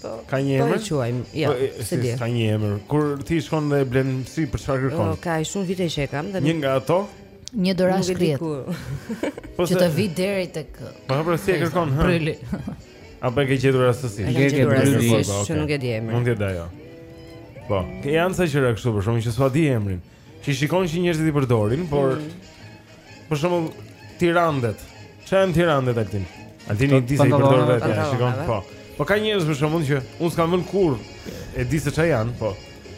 Po. Ka një emër? Po e quajmë. Jo, po, s'e di. Ka një emër. Kur ti shkon dhe blen si për çfarë kërkon? Jo, ka shumë vite që e kam dhe një nga ato një dorash kryhet. Po se të vi deri tek Po pra si e kërkon? Bryli. Apo e ke gjetur rastësisht? E ke gjetur rastësisht, që nuk e di emrin. Mund të jetë ajo. Po, që janë ca gjëra kështu për shembull që s'ua di emrin. Që shikon që njerëzit i përdorin, por mm. për shembull tirandet. Çfarë janë tirandet altin? Altin i di se i përdor vetë, ja, shikon. Po. Po ka njerëz për shembull që unë s'kam vënë kurrë e di se çfarë janë, po.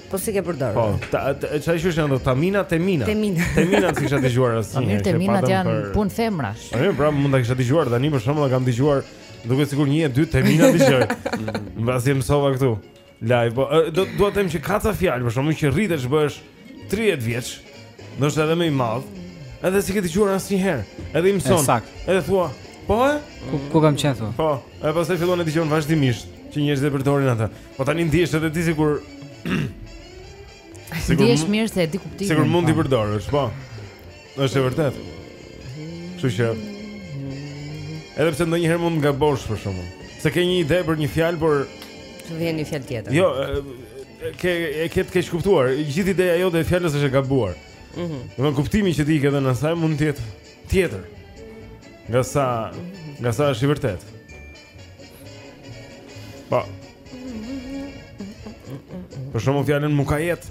Po s'i ke përdorur? Po, çfarë është janë ato tamina, temina. Temina. Temina s'i kisha dëgjuar asnjëherë. Po mirë, temina janë për... punë femrash. Po mirë, pra mund ta kisha dëgjuar tani për shembull, kam dëgjuar duke sikur një e dy temina dëgjoj. Mbasi e mësova këtu. Live, po, dua të them që ka ca fjalë, për shembull që rritesh bëhesh 30 vjeç, ndoshta edhe më i madh. Edhe s'i ke dëgjuar asnjëherë. Edhe i mëson. Edhe thua, po e? Ku, ku kam qenë thua? Po, e pastaj fillon e dëgjon vazhdimisht që njerëzit e përdorin atë. Po tani ndihesh edhe ti sikur Sikur ndihesh mirë se e di kuptimin. Sikur mund t'i po. përdorësh, po. Është e vërtetë. Kështu që Edhe pse ndonjëherë mund të gabosh për shembull. Se ke një ide për një fjalë, por të vjen një fjalë tjetër. Jo, ke e ke të keqkuptuar. Gjithë ideja jote e fjalës është e gabuar. Mhm. Mm Domthon kuptimi që ti i ke dhënë asaj mund të jetë tjetër. Nga sa, nga sa është i vërteti. Po. Për shembull fjalën mukajet.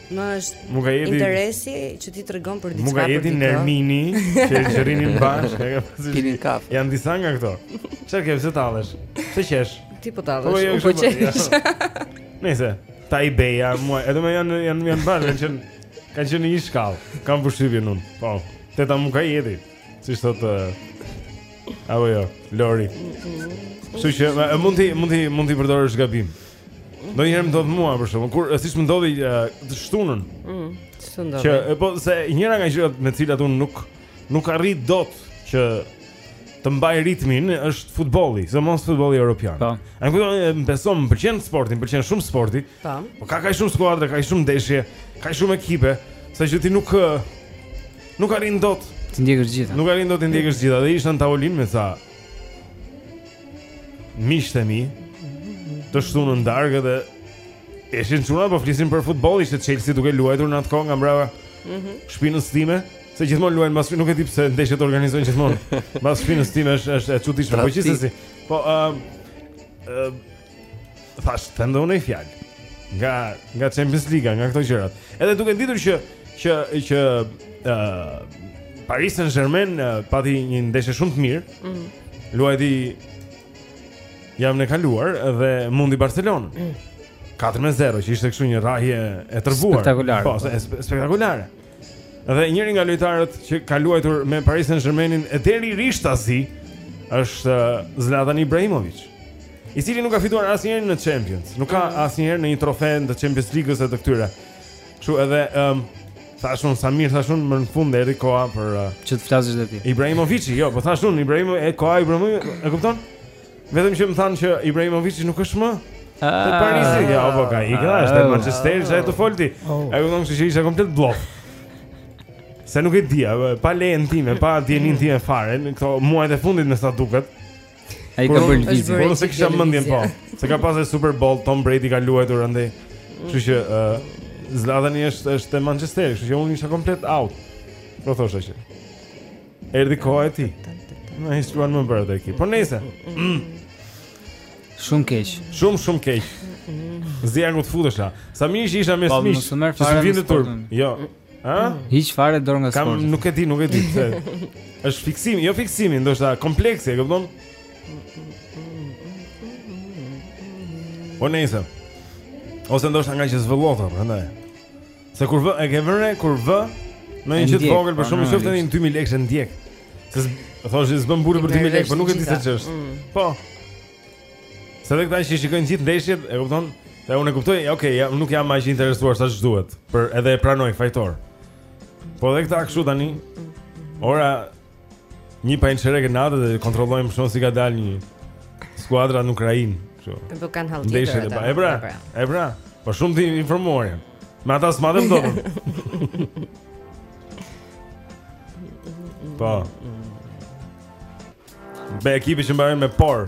Më është interesi që ti tregon për diçka për diçka. Më jeti Nermini, që e zhërinin bash, e ka pasur. Pinin kafe. Janë disa nga këto. Çfarë ke vëzë tallesh? Ç'e qesh? Ti po tallesh. Po jo, po qesh. Nëse ta i beja mua, edhe më janë janë janë bash, që kanë qenë një shkallë. Kam vështirë unë. Po. Te ta mukajeti. Siç thotë Apo jo, Lori. Kështu që mund ti mund ti mund ti përdorësh gabim. Ndonjëherë më ndodh mua për shembull Kur, siç më ndodhi të shtunën mm, Ç'ndodhi Që, e po, se njëra nga gjërat me të cilat unë nuk Nuk arrij dot që Të mbaj ritmin është futboli Sidomos futboli europian Po. Më kupton, më beson, më pëlqen sporti, më pëlqen shumë sporti Po. po ka kaq shumë skuadra, ka shumë ndeshje Ka shumë ekipe Sa që ti nuk Nuk arrin dot T'i ndjekësh të gjitha Nuk arrin dot t'i ndjekësh të gjitha Dhe isha në tavolinë me ca Miqtë e mi Të shtunën në darkë dhe Ishin çunat po flisin për futboll Ishte Chelsea duke luajtur në atë kohë nga mbrava mm -hmm. Shpinës time Se gjithmonë luajnë mbas Nuk e di pse ndeshjet organizohen gjithmonë Mbas shpinës time është, është e çuditshme Po gjithsesi Po uh, uh, Thashë, të them ndonjë fjalë Nga, nga Champions League, nga këto gjërat Edhe duke e ditur që Që, që uh, Paris Saint-Germain uh, Pati një ndeshje shumë të mirë mm -hmm. Luajti javën e kaluar Dhe mundi Barcelonën mm -hmm. 4-0 që ishte kështu një rrahje e tërbuar. Spektakolare. Po, spektakolare. Dhe njëri nga lojtarët që ka luajtur me Paris Saint-Germainin e deri rishtas është uh, Zlatan Ibrahimovic, i cili nuk ka fituar asnjëherë në Champions, nuk ka mm. asnjëherë në një trofe të Champions League-s e të këtyre. Kështu edhe um, thashë unë sa mirë thashë unë më në fund erdhi koha për uh, që të flasësh dhe ti. Ibrahimovic, jo, po thashë unë Ibrahimovic, e koha Ibrahimovic, e kupton? Vetëm që më thanë që Ibrahimovic nuk është më Te Parisi, jo, po ka ikur, është në Manchester United. Oh. E kupton se ishte komplet bllof. Se nuk e dija, pa lejen time, pa dijenin time fare, në këto muajt e fundit me sa duket. Ai ka bërë lëvizje. Po s'e kisha mendjen po. Se ka pasur Super Bowl, Tom Brady ka luajtur andaj. Kështu që ë Zlatani është është te Manchester, kështu që unë isha komplet out. Po thosha që. Erdhi koha e tij. Në historian më bërë dhe ki. Por nejse. Shumë keq. Shumë, shumë keq. S'dija ku të futësha. Sa mi ishi isha me po, smish. Po, s'merresh fare me sportin. Jo. Ha? Hiq fare dorë nga sporti. Kam, nuk e di, nuk e di pse. Është fiksimi, jo fiksimi, ndoshta kompleksi, e kupton? Po nejse. Ose ndoshta nga që s'vë lloto, prandaj. Se kur vë, e ke vënë re kur vë një lloto të vogël për po, shumë shoftë në 2000 lekë ndjek. S'e thua se s'bëhem burrë për 2000 lekë, por nuk e di se ç'është. Mm. Po. Se dhe këta që shikojnë gjithë ndeshjet, e kupton? Dhe unë e kuptoj, ok, ja, nuk jam aq i interesuar sa ç'duhet, por edhe e pranoj, fajtor. Po dhe këta kështu tani. Ora, një pa një çerek e natës e kontrollojmë shumë si ka dalë një skuadër në Ukrainë, kështu. Do kanë hall tjetër. Ndeshje të egra. Egra. Po shumë i informuar jam. Me ata s'matem dot. Po. Me ekipe që mbarojnë me por.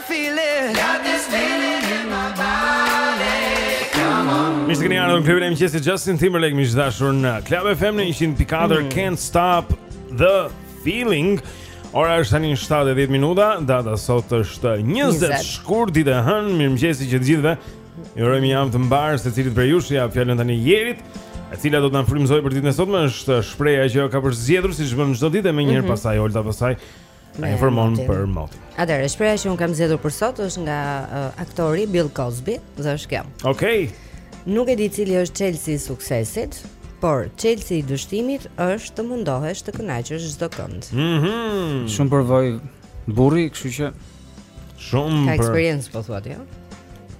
Mirë se keni ardhur në klubin e mëngjesit Justin Timberlake miq të dashur në Club FM në 100.4 mm. Can't stop the feeling Ora është tani 7 e 10 minuta Data sot është 20 shkurt ditë e hënë Mirëmëngjesi të gjithëve Ju urojmë një javë të mbarë secilit prej jush Ia lë fjalën tani Jerit E cila do të na frymëzojë për ditën e sotme është shprehja që ka përzgjedhur siç bën çdo ditë e menjëherë mm -hmm. pastaj Olta pastaj Na informon për motin. Atëherë, shprehja që un kam zgjedhur për sot është nga uh, aktori Bill Cosby, dhe është kjo. Okej. Okay. Nuk e di cili është çelësi i suksesit, por çelësi i dështimit është të mundohesh të kënaqësh çdo kënd. Mhm. Mm Shumë përvojë burri, kështu që shumë për Ka eksperiencë po thua ti, ë?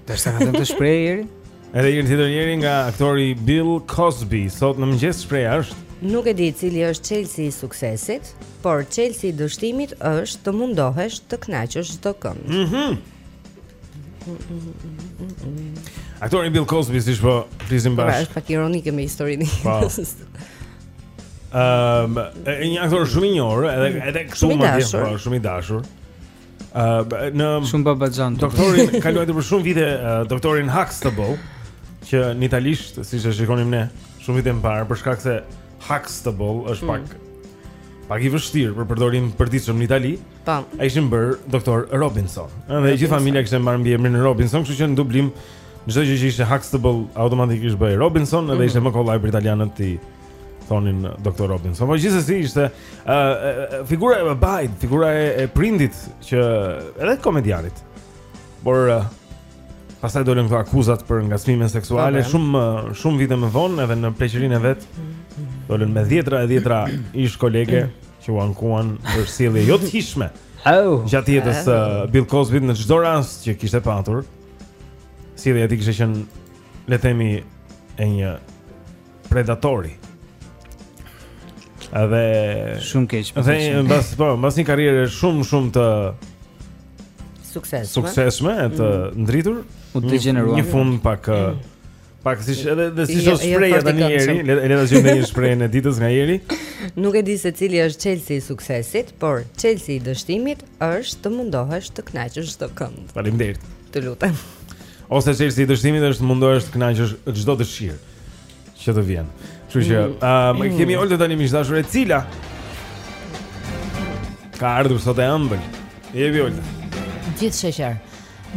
Derisa ka këtë shprehje Jeri? Edhe një tjetër njeri nga aktori Bill Cosby sot në mëngjes shprehja është Nuk e di cili është çelësi i suksesit, por çelësi i dështimit është të mundohesh të kënaqësh çdo kënd. Mhm. Mm Aktori Bill Cosby siç po flisim bashkë. Është pak ironike me historinë. Po. Ëm, um, një aktor shumë i njohur, edhe edhe kështu më shumë i dashur. Uh, në shumë babaxhan. Doktorin ka luajtur për shumë vite uh, doktorin Huxtable, që në italisht siç e shikonim ne, shumë vite më parë për shkak se Huxtable është mm. pak pak i vështirë për përdorim përditshëm në Itali. Tam. E kishin bërë doktor Robinson. Dhe gjithë familja kishte marrë mbiemrin Robinson, kështu që në dublim çdo gjë që ishte Huxtable automatikisht bëhej Robinson mm. dhe ishte më kollaj për italianët t'i thonin Dr. Robinson. Po gjithsesi ishte ë uh, figura e babait, figura e, e prindit që edhe komedianit. Por uh, pastaj dolën këto akuzat për ngacmime seksuale okay. shumë shumë vite më vonë edhe në pleqërinë e vet. Dolën me dhjetra e dhjetra ish kolege që u ankuan për sjellje jo të hijshme. Oh. Gjatë jetës uh, Bill Cosby në çdo rast që kishte patur, sjellja e tij kishte qenë le të themi e një Predatori. Edhe shumë keq. Po dhe mbas po, mbas një karriere shumë shumë të suksesshme. Suksesshme e të mm. ndritur. U degeneruan. Një fund pak mm. pak siç edhe dhe siç është shprehja tani Jeri, le të dëgjojmë një shprehje të ditës nga Jeri. Nuk e di se cili është çelësi i suksesit, por çelësi i dështimit është të mundohesh të kënaqësh çdo kënd. Faleminderit. Të lutem. Ose çelësi i dështimit është të mundohesh të kënaqësh çdo dëshirë. Që të vjen. Kështu që, mm. ëm, mm. kemi Oltën tani e dashur e cila ka ardhur sot e ëmbël. Je vi Olta. Gjithë sheqer.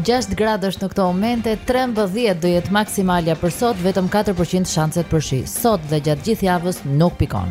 6 gradë është në këto momente, 13 do jetë maksimalja për sot, vetëm 4% shanset për shi. Sot dhe gjatë gjithë javës nuk pikon.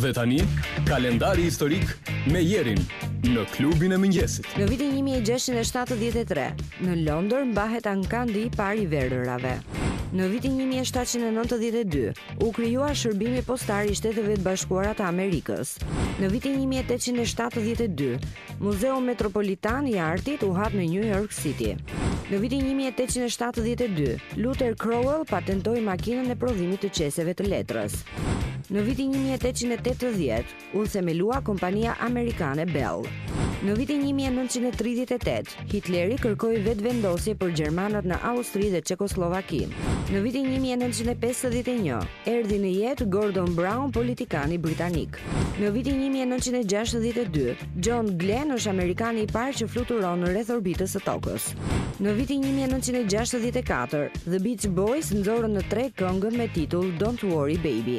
Dhe tani, kalendari historik me Jerin në klubin e mëngjesit. Në vitin 1673, në Londër mbahet ankandi i parë i verërave. Në vitin 1792, u krijua shërbimi postar i Shteteve të Bashkuara të Amerikës. Në vitin 1872, Muzeu Metropolitan i Artit u hap në New York City. Në vitin 1872, Luther Crowell patentoi makinën e prodhimit të qeseve të letrës. Në vitin 1880, u themelua kompania amerikane Bell. Në vitin 1938, Hitleri kërkoi vetëvendosje për gjermanët në Austri dhe Çekosllovaki. Në vitin 1951, erdhi në jetë Gordon Brown, politikani britanik. York. Në vitin një mijë e nëntëqind e gjashtëdhjetë e dy, John Glenn është amerikani i parë që fluturon rreth orbitës së Tokës. Në vitin një mijë e nëntëqind e gjashtëdhjetë e katër, The Beach Boys nxorën në treg këngën me titull Don't Worry Baby.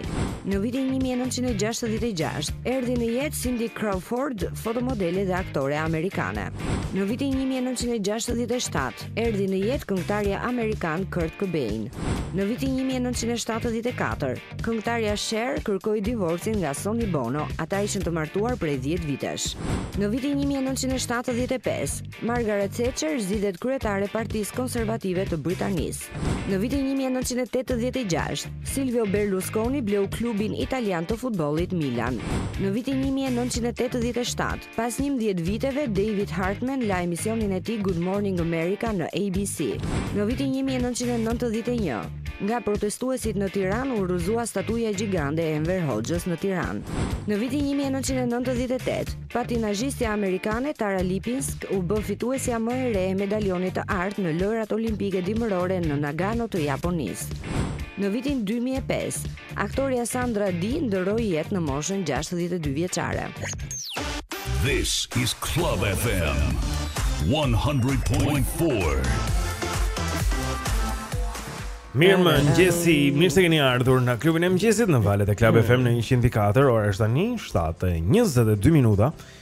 Në vitin një mijë e nëntëqind e gjashtëdhjetë e gjashtë, erdhi në jetë Cindy Crawford, fotomodele dhe aktore amerikane. Në vitin një mijë e nëntëqind e gjashtëdhjetë e shtatë, erdhi në jetë këngëtari amerikan Kurt Cobain. Në vitin një mijë e nëntëqind e shtatëdhjetë e katër, Këngëtarja Cher kërkoi divorcin nga Sonny Bono, ata ishin të martuar prej 10 vitesh. Në vitin 1975, Margaret Thatcher zgjidhet kryetare e Partisë Konservative të Britanisë. Në vitin 1986, Silvio Berlusconi bleu klubin italian të futbollit Milan. Në vitin 1987, pas 11 viteve, David Hartman la emisionin e tij Good Morning America në ABC. Në vitin 1991, Nga protestuesit në Tiranë u rrëzua statuja gjigande e Enver Hoxhës në Tiranë. Në vitin një mijë e nëntëqind e nëntëdhjetë e tetë, patinazhistja amerikane Tara Lipinsk u bë fituesja më e re e medalionit të artë në Lojërat Olimpike Dimërore në Nagano të Japonisë. Në vitin dy mijë e pesë, Aktorja Sandra Dee ndërroi jetë në moshën 62 vjeçare. This is Club FM 100.4. Mirëmëngjesi, mirë se keni ardhur në klubin e mëngjesit në valët e Club FM në 100.4, ora është tani 7 e 22 minuta. Mirë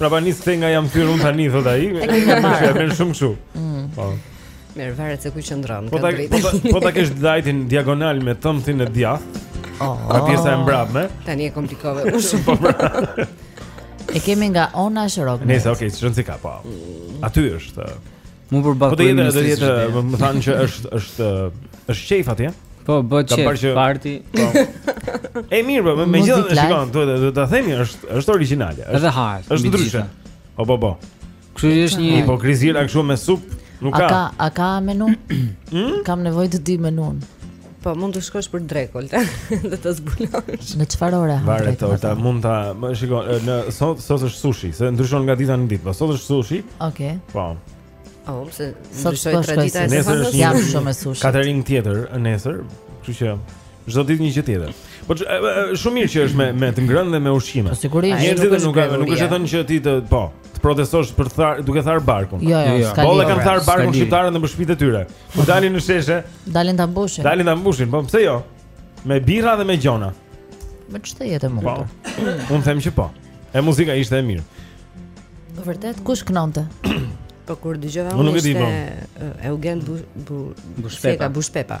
Prapanicë se nga jam thyer un tani thot ai. E ke marrë. Është shumë kështu. Mm. Po. Mirë, varet se ku qëndron. Po ta po ta po ta kesh dajtin diagonal me thëmthin e djathtë. Oh, pra pjesa e mbrapme. Tani e komplikove më shumë. Po, pra. E kemi nga Ona Shrock. Nëse okay, çon si ka po. Mm. Aty është. Mu përballë po për ministri. Po do jetë edhe më thanë që është është është qejf atje. Po bëhet qejf që... parti. Po. e mirë, po megjithëse shiko, duhet ta themi është është origjinale. Është edhe hard. Është ndryshe. Po po po. Kjo është një hipokrizia kështu me sup. Nuk ka. A ka a ka menu? Hmm? Kam nevojë të di menun. Po mund të shkosh për drekë dhe ta zbulosh. Në çfarë ore ha? Varet te ora, mund ta, më shikon, në sot sot është sushi, se ndryshon nga dita në ditë, po sot është sushi. Okej. Okay. Po. Oh, se sot është tradita e së fundmi. Nesër jam shumë e sushi. Katering tjetër nesër, kështu që çdo ditë një gjë tjetër. Po shumë mirë që është me me të ngrënë dhe me ushqime. Po sigurisht. Njerëzit nuk nuk është e thënë që ti të, po, Të protestosh për të tharë, duke thar barkun. Jo, jo, jo. Po e kanë thar barkun shqiptarët në shpit e tyre. Po dalin në sheshe. Dalin ta mbushin. Dalin ta mbushin, po pse jo? Me birra dhe me gjona. Me ç'të jetë më, po. Unë them që po. E muzika ishte e mirë. Vërtet kush këndonte? Po kur dëgjova unë ishte po. Eugen Bushpepa. Bushpepa.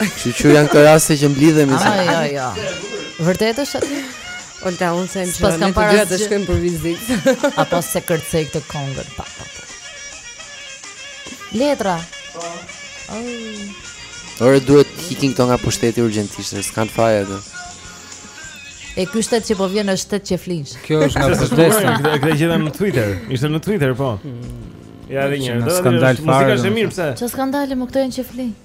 Kështu që janë këto raste që mblidhemi. Jo, jo, jo. Vërtet është aty? Olta, unë se më shërë, ne të dyja të shkojmë për vizit. Apo se kërcej këtë kongë, pa, pa, pa. Letra. Pa. Po. Ore, duhet ikin këto nga pushteti urgjentisht, se s'kanë faj ata. E ky shtet që po vjen është shtet që flinsh. Kjo është nga protesta. Këtë e gjeta në Twitter. Ishte në Twitter, po. Mm. Ja edhe një. Do të skandal fare. Muzika është e mirë pse? Ça skandale më këto janë që flinsh.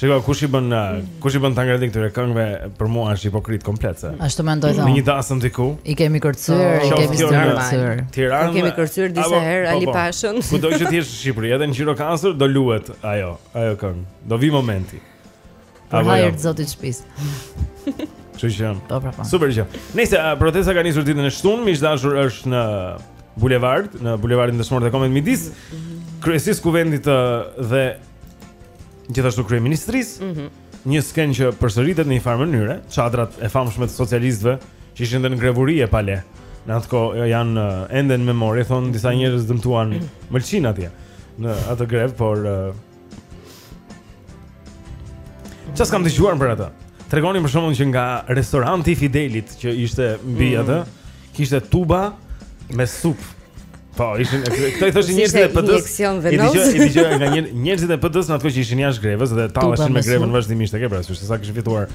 Shiko, kush i bën uh, kush i bën tangërllëkun këtyre këngëve për mua është hipokrit komplet se. Ashtu mendoj Në një dasëm diku. I kemi kërcyer, i kemi kërcyer. Tiranë. I kemi kërcyer disa herë po, Ali po. Pashën. Kudo të jesh në Shqipëri, edhe në Gjirokastër do luhet ajo, ajo këngë. Do vi momenti. Ai jo? hajër zoti çpis. Çu jam. Po, po, po. Super gjë. Nejse, protesta ka nisur ditën e shtunë, miq të dashur është në bulevard, në bulevardin Dëshmorët e Kombit midis kryesisë së kuvendit dhe Gjithashtu kryeministrisë, mm -hmm. një skenë që përsëritet në një farë mënyre, çadrat e famshme të socialistëve që ishin dhe në grevë urie, pale. Në atë kohë janë eh, ende në memori, thonë disa mhm. njerëz dëmtuan mhm. mëlçinë atje në atë grevë, por eh, ça s'kam dëgjuar për atë? Tregonin për shembull që nga restoranti i Fidelit që ishte mbi mm. atë, kishte tuba me supë. Po, ishin këto i thoshin njerëzit e PD-së. I dëgjoja, i dëgjoja nga njerëzit e PD-së në atë kohë që ishin jashtë grevës dhe talleshin me grevën vazhdimisht e ke parasysh se sa kishin fituar.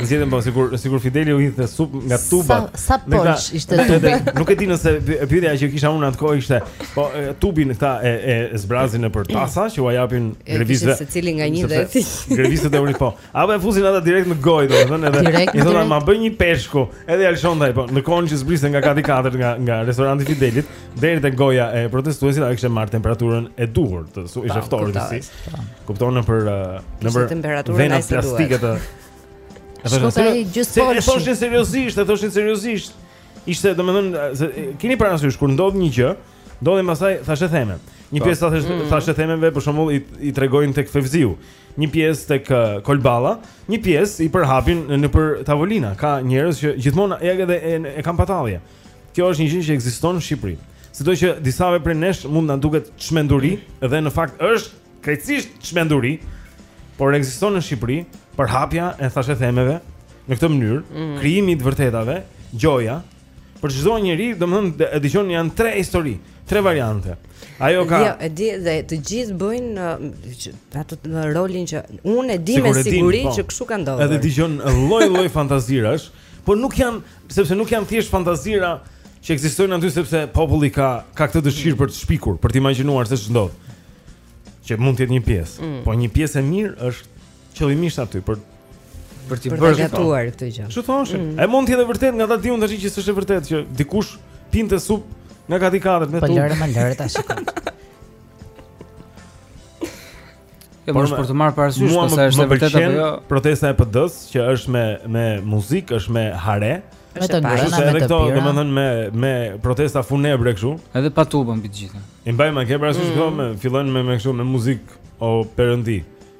Në zgjedhje, po sikur sikur Fideli u hidhte supë nga tuba. Se poshtë ishte tubi. Nuk e di nejse pyetja që kisha unë atë kohë ishte, po tubin këta e e zbrazin nëpër tasa që ua japin grevistëve. Secili nga një dhe si. Grevistët e urisë po. Apo e fusin ata direkt në gojë, domethënë edhe direkt, i thonë ma bëj një peshku, edhe ia lëshon ai, po, në kohën që zbriste nga kati i katërt nga nga restoranti i Fidelit, deri te goja e protestuesit, ajo kishte marrë temperaturën e duhur, se ishte ftohur si. Kupton nëpër nëpër temperaturën e plastike të. Ato janë se gjithë po. E thoshin seriozisht, e thoshin seriozisht. Ishte domethënë se keni parasysh kur ndodh një gjë, Ndodhin pastaj thashetheme. Një pjesë të thashe mm. thashethemeve për shembull i, i tregojnë tek Fevziu, një pjesë tek uh, Kol Balla, një pjesë i përhapin nëpër tavolina. Ka njerëz që gjithmonë ja edhe e, e kam pa tallje. Kjo është një gjë që ekziston në Shqipëri. Sado që disave prej nesh mund të na duket çmenduri dhe në fakt është krejtësisht çmenduri, por ekziston në Shqipëri përhapja e thashethemeve në këtë mënyrë, mm. krijimi i të vërtetave, gjoja, Për çdo njeri, domethënë e dëgjon janë tre histori, tre variante. Ajo ka Jo, e di dhe të gjithë bëjnë atë uh rolin që unë e di me siguri po. që kështu ka ndodhur. Edhe dëgjon lloj-lloj fantazirash, por nuk janë sepse nuk janë thjesht fantazira që ekzistojnë aty sepse populli ka ka këtë dëshirë për të shpikur, për të imagjinuar se ç'ndodh. Që mund të jetë një pjesë, mm. po një pjesë e mirë është qëllimisht aty për për të përgatuar këtë gjë. Çu thoshin? Mm. E mund të jetë vërtet nga ta dish tash që s'është e vërtetë që dikush pinte supë nga gati katër me tu. Po lëre më lëre tash. Jo, por për të marrë parasysh se është e vërtetë apo jo. Protesta e PD-s që është me me muzikë, është me hare. Me të ngrëna, me të pira. Domethënë me me protesta funebre kështu. Edhe pa tubën mbi të gjitha. I mbajnë ke parasysh mm. këto me fillojnë me me kështu me muzikë o perëndi.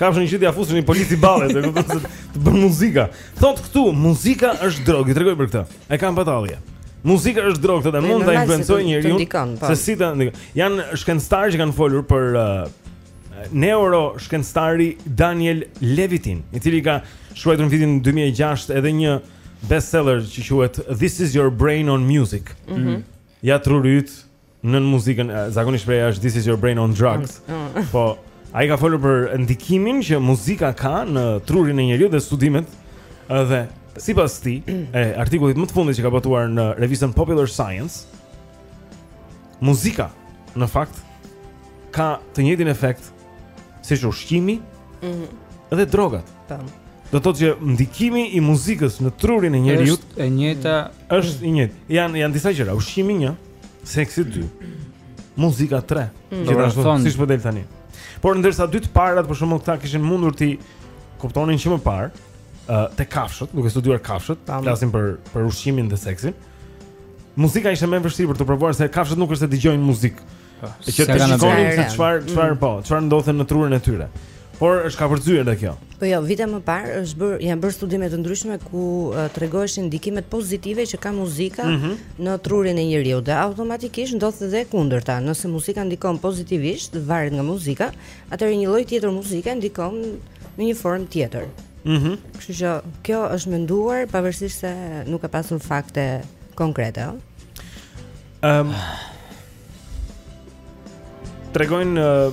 Kafshën që t'ja fusin një polici ballit, se kupton se të bën muzika. Thotë këtu, muzika është drogë, tregoj për këtë. E kam patallje. Muzika është drogë, thotë, mund ta influencojë njeriun po. se si ta ndikon. Janë shkencëtarë që kanë folur për uh, neuro shkencëtari Daniel Levitin, i cili ka shkruar në vitin 2006 edhe një bestseller që quhet This is your brain on music. Mhm. Mm ja truri yt nën muzikën, zakonisht shprehja është This is your brain on drugs. Mm, mm. Po, ai ka folur për ndikimin që muzika ka në trurin e njeriut dhe studimet dhe sipas tij, e artikullit më të fundit që ka botuar në revistën Popular Science, muzika në fakt ka të njëjtin efekt si ushqimi mm -hmm. dhe drogat. Tam. Po. Do të thotë që ndikimi i muzikës në trurin e njeriut është e njëjta, është i njëjtë. Jan janë disa gjëra, ushqimi një, Seksi 2. Muzika 3. Mm. Gjithashtu siç po del tani. Por ndërsa dy të parat për shembull këta kishin mundur t'i kuptonin që më parë, ë uh, te kafshët, duke studiuar kafshët, flasim për për ushqimin dhe seksin. Muzika ishte më e vështirë për t'u provuar se kafshët nuk është se dëgjojnë muzikë. Po, e që të shikonin se çfarë çfarë mm. po, çfarë ndodhte në trurin e tyre. Por është kapërcyer edhe kjo. Po jo, vite më parë është bërë, janë bërë studime të ndryshme ku uh, tregoheshin ndikimet pozitive që ka muzika mm -hmm. në trurin e njeriut dhe automatikisht ndodh edhe e kundërta. Nëse muzika ndikon pozitivisht, varet nga muzika, atëherë një lloj tjetër muzike ndikon në një formë tjetër. Mhm. Mm Kështu që kjo është menduar pavarësisht se nuk ka pasur fakte konkrete, ëh. Ehm. Um, Tregojnë uh,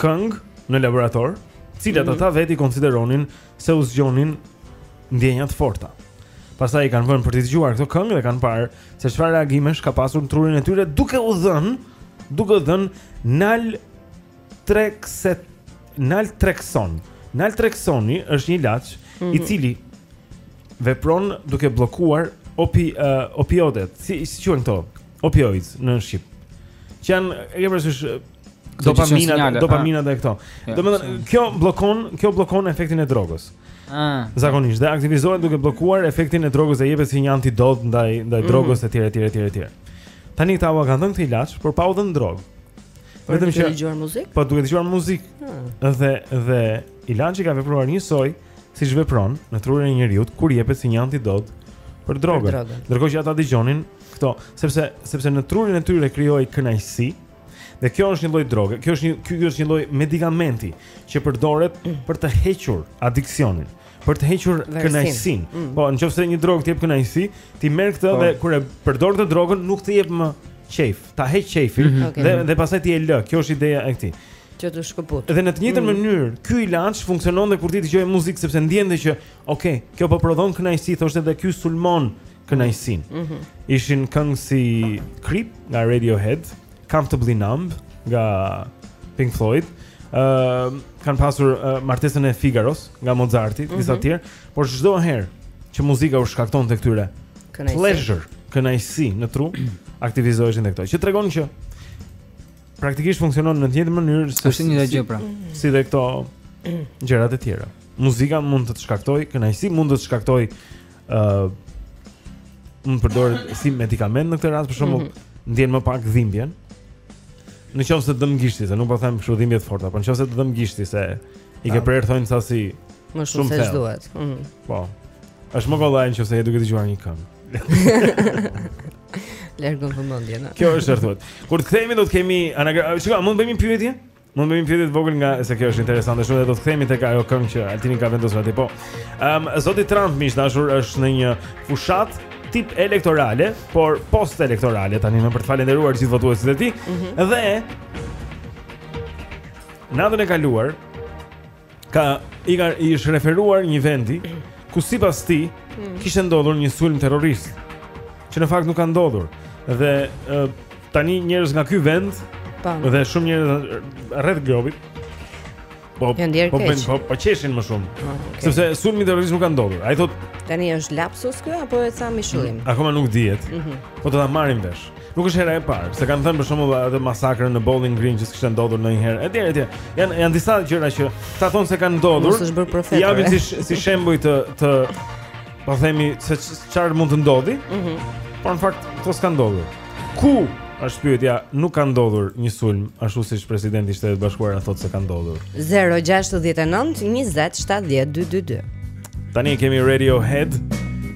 këngë në laborator, të cilat mm -hmm. ata vetë i konsideronin se u zgjonin ndjenja të forta. Pastaj i kanë vënë për të dëgjuar këto këngë dhe kanë parë se çfarë reagimesh ka pasur në trurin e tyre duke u dhënë, duke u dhënë naltrekset naltrekson. Naltreksoni është një ilaç mm -hmm. i mhm. cili vepron duke bllokuar opi uh, opioidet, si si quhen këto? Opioids në shqip. Që janë, e ke parasysh, Dopamina, dopamina dhe këto. Ja, Domethënë, kjo bllokon, kjo bllokon efektin e drogës. Ah. Zakonisht, dhe aktivizohet duke bllokuar efektin e drogës dhe jepet si një antidot ndaj ndaj mm. drogës etj etj etj etj. Tani këta u kanë dhënë këtë ilaç, por pa u dhënë drogë. Vetëm duke dëgjuar muzikë? Po, duke dëgjuar muzikë. Hmm. Dhe dhe ilaçi ka vepruar njësoj siç vepron në trurin e njeriu kur jepet si një antidot për drogën. Ndërkohë që ata dëgjonin këto, sepse sepse në trurin e tyre krijohej kënaqësi, Dhe kjo është një lloj droge, kjo është një ky është një lloj medikamenti që përdoret mm. për të hequr adiksionin, për të hequr kënaqësinë. Mm. Po, nëse një drogë të jep kënaqësi, ti merr këtë po. dhe kur e përdor ti drogën nuk të jep më qejf, ta heq qejfin mm -hmm. dhe dhe pastaj ti e lë. Kjo është ideja e këtij. Që të shkëput. Dhe në të njëjtën mm. mënyrë, ky ilaç funksionon edhe kur ti dëgjon muzikë sepse ndjente që, ok, kjo po prodhon kënaqësi, thoshte dhe ky sulmon kënaqësinë. Mm -hmm. Ishin këngë si Creep nga Radiohead, Comfortably Numb nga Pink Floyd, ë uh, kanë pasur uh, Martesën e Figaros nga Mozarti, mm -hmm. disa mhm. të tjerë, por çdo herë që muzika u shkaktonte këtyre kënaqësi. Pleasure, kënaqësi në tru, aktivizoheshin këto. Që tregon që praktikisht funksionon në të njëjtën mënyrë se si një gjë pra. Si dhe këto gjërat e tjera. Muzika mund të të shkaktojë kënaqësi, mund të të shkaktojë ë uh, mund të përdoret si medikament në këtë rast, për shembull, mm -hmm. ndjen më pak dhimbjen. Në qoftë se të dhemb gishti, se nuk po them kështu dhimbje të forta, por në qoftë se të dhemb gishti se i ke prerë thonjtë çik më shumë se duhet. Mm -hmm. Po. Është më kollaj nëse je duke dëgjuar një këngë. Largon vëmendjen. Kjo është rreth. Kur të kthehemi do të kemi anagram. Shikoj, mund të bëjmë një pyetje? Mund të bëjmë pjesë të vogël nga se kjo është interesante shumë dhe do të kthehemi tek ajo këngë që Altini ka vendosur aty po. Ëm um, zoti Trump miq të dashur është në një fushatë tip elektorale, por post elektorale tanimë për të falënderuar gjithë votuesit e tij mm -hmm. dhe natën e kaluar ka i ka i është referuar një vendi ku sipas tij mm. kishte ndodhur një sulm terrorist që në fakt nuk ka ndodhur dhe uh, tani njerëz nga ky vend Tam. Po. dhe shumë njerëz rreth globit po po bën po po qeshin më shumë oh, okay. sepse sulmi terrorist nuk ka ndodhur ai thotë tani është lapsus ky apo e ca mashtrim akoma nuk dihet mm -hmm. po do ta marrim vesh Nuk është hera e parë, se kanë thënë për shembull atë masakrën në Bowling Green që s'kishte ndodhur ndonjëherë. Etj, etj. Jan janë disa gjëra që ta thonë se kanë ndodhur. Mos është bërë profet. Ja vijnë si si shembuj të të po themi se çfarë mund të ndodhi. Mhm. Mm por në fakt këto s'ka ndodhur. Ku është pyetja, nuk ka ndodhur një sulm ashtu siç presidenti i Shteteve të Bashkuara thotë se ka ndodhur. 069 20 70 222. Tani kemi Radiohead,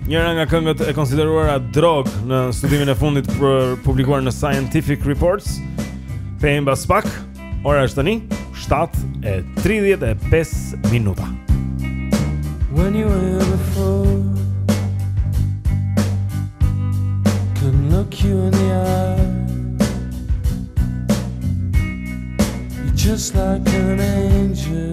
njëra nga këngët e konsideruara drogë në studimin e fundit të publikuar në Scientific Reports. Kthehemi pas pak. Ora është tani 7:35 minuta. When you were before Couldn't look you in the eye You're just like an angel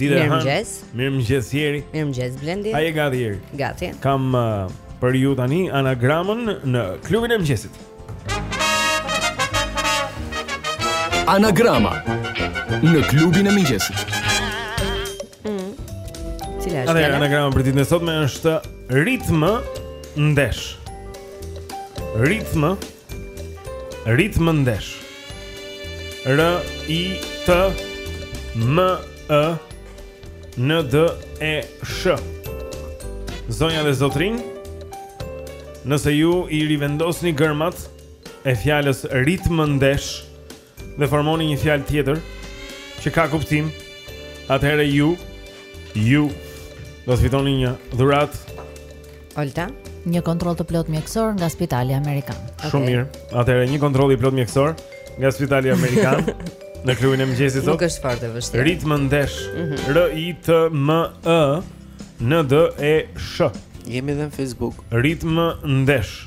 Dita e hënë. Mirëmëngjes Jeri. Mirëmëngjes Blendi. A je gati Jeri? Gati. Kam uh, për ju tani anagramën në klubin e mëngjesit. Anagrama në klubin e mëngjesit. Mm. Cila është? Atëherë anagrama për ditën e sotme është ritm ndesh. Ritm, ritmë ndesh. R I T M E N D E S H Zonja dhe zotërinj Nëse ju i rivendosni gërmat e fjalës ritmë ndesh Dhe formoni një fjalë tjetër Që ka kuptim Atëherë ju Ju Do të fitoni një dhuratë Olta, një kontroll të plotë mjekësor nga Spitali Amerikan. Okay. Shumë mirë. Atëherë një kontroll i plotë mjekësor nga Spitali Amerikan në klubin e mëngjesit sot. Nuk është fort e vështirë. Ritmë ndesh. Mm -hmm. R I T M E N D E SH. Jemi edhe në Facebook. Ritmë ndesh.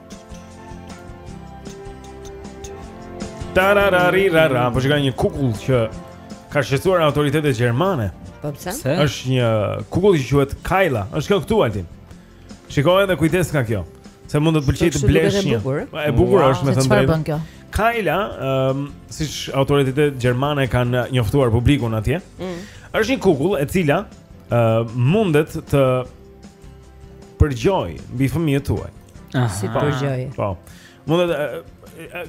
Tararari rara, po shikoj një kukull që ka shqetësuar autoritetet gjermane. Po pse? Është një kukull që quhet Kayla. Është kjo këtu Altin. Shikoje dhe kujdes nga kjo, se mund të të pëlqejë të blesh një. E bukur është, me thënë. Çfarë bën kjo? Kayla, um, siç autoritetet gjermane kanë njoftuar publikun atje, mm. është një kukull e cila uh, mundet të përgjojë mbi fëmijët tuaj. Si po. përgjojë. Po. Mundet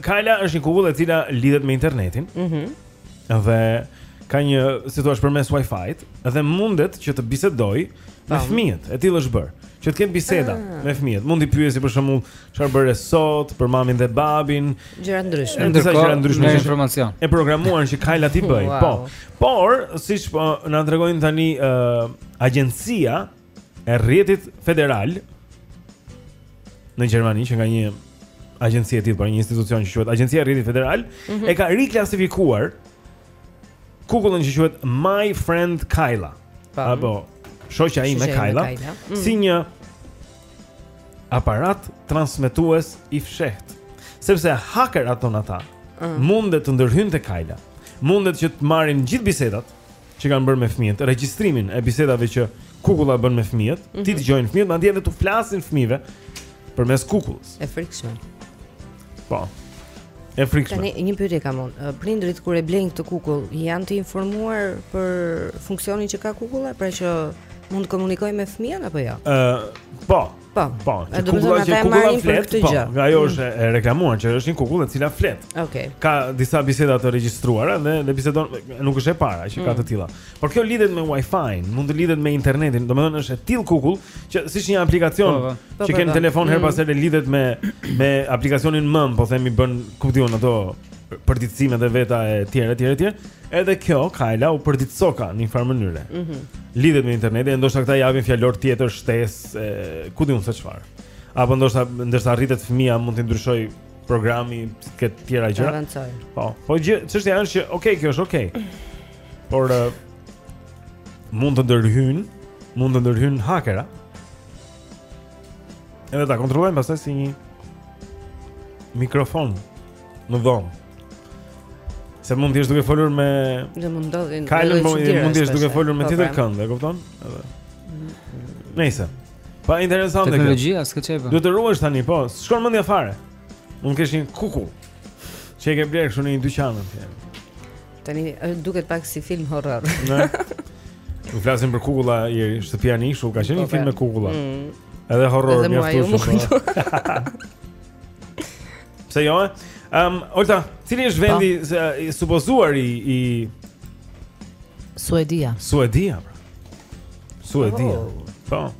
Kayla është një kukull e cila lidhet me internetin. Mhm. Mm dhe ka një, si thua, përmes Wi-Fi-t dhe mundet që të bisedojë me fëmijët. E tillë është bërë. Që të kenë biseda ah. me fëmijët. Mund t'i pyesi për shembull çfarë bëre sot për mamin dhe babin. Gjëra të ndryshme. Ndërkohë gjëra të ndryshme informacion. E programuar që Kayla t'i bëjë. Po. Por, siç po na tregojnë tani ë uh, agjencia e rrjetit federal në Gjermani që nga një agjenci e tillë, pra një institucion që quhet Agjencia e Rrjetit Federal, mm -hmm. e ka riklasifikuar kukullën që quhet My Friend Cayla. Pa, po. apo shoqja ime Cayla, Cayla. Mm. si një aparat transmetues i fshehtë. Sepse hakerat, thonë ata, mm. mundet të ndërhyjnë te Cayla, mundet që të marrin gjithë bisedat që kanë bërë me fëmijët, regjistrimin e bisedave që kukulla bën me fëmijët, mm -hmm. t'i dëgjojnë fëmijët, madje edhe t'u flasin fëmijëve përmes kukullës. E frikshme. Po. E frikshme. Tani një pyetje kam unë. Prindërit kur e blejnë këtë kukull, janë të informuar për funksionin që ka kukulla, pra që mund të komunikojë me fëmijën apo jo? Ëh, uh, po. Po. Po, që kukulla që kukulla flet, po, ngaqë ajo është mm. e reklamuar që është një kukull e cila flet. Okej. Okay. Ka disa biseda të regjistruara dhe dhe bisedon nuk është e para që mm. ka të tilla. Por kjo lidhet me Wi-Fi, mund të lidhet me internetin, domethënë është e till kukull që siç një aplikacion po, po. po që ke në po, po. telefon herë mm. pas here lidhet me me aplikacionin Mëm, po themi bën kupton ato përditësimet e veta e tjera etj etj. Edhe kjo Kajla u përditësoka në një farë mënyre. Ëh. Mm -hmm. Lidhet me internetin, ndoshta këta i japin fjalor tjetër shtesë, ku di unë se çfarë. Apo ndoshta ndërsa rritet fëmija mund të ndryshojë programi e të tjera gjëra. Avancojë. Po, po gjë, çështja është që okay, kjo është okay. Por uh, mund të ndërhyjnë, mund të ndërhyjnë hakera. Edhe ta kontrollojnë pastaj si një mikrofon në dhomë. Se mund të jesh duke folur me Dhe mund ndodhin. Kajlën mund të jesh duke folur me po, tjetër pra. kënd, e kupton? Edhe. Nëse. Pa interesante kjo. Teknologjia s'ka çepa. Duhet të ruhesh tani, po. S'shkon mendja fare. Mund të kesh një kukull. Që e ke blerë kështu në një dyqan atë. Tani duket pak si film horror. Ne. Kur flasim për kukulla i shtëpia Nishu, ka qenë një po, film me pra. kukulla. Mm. Edhe horror mjaftueshëm. Edhe mua ju mund. Pse jo? Ehm, um, Olta, cili është vendi po. i supozuar i i Suedia. Suedia. Pra. Suedia. Oh. Po.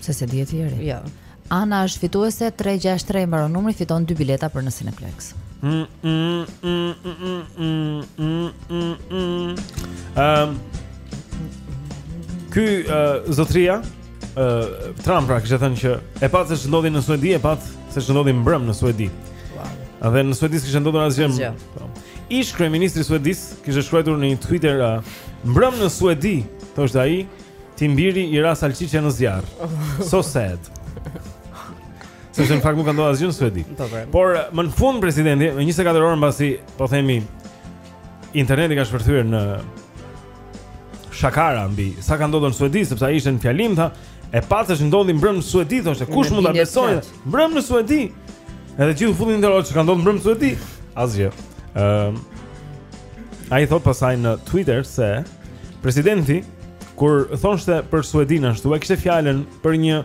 Se se dihet i ri. Jo. Ja. Ana është fituese 363 i mbaron numri fiton dy bileta për në Cineplexx. Ehm, mm, mm, mm, um, Ky uh, zotëria uh, Trump pra kishte thënë që e patë se ç'ndodhi në Suedi, e patë se ç'ndodhi mbrëmë në Suedi. Wow. A dhe në Suedi s'kishte ndodhur asgjë. Po. Ish-kryeministri i Suedisë kishte shkruajtur në një Twitter uh, mbrëmë në Suedi, thoshte ai, tim biri i ra salçiçja në zjarr. So sad. Se në fakt nuk ka ndodhur asgjë në Suedi. Po, po. Por, më në fund presidenti, 24 orë mbasi, po themi, interneti ka shpërthyer në shakara mbi sa ka ndodhur në Suedi sepse ai ishte në fjalim tha e patë ç'ndodhi mbrëm në Suedi thoshte kush mund ta besojë mbrëm në Suedi edhe gjithë filluan të kërkojnë ç' ka ndodhur mbrëm në Suedi asgjë ë ehm, ai thot pasaj në Twitter se presidenti kur thoshte për Suedinë ashtu e kishte fjalën për një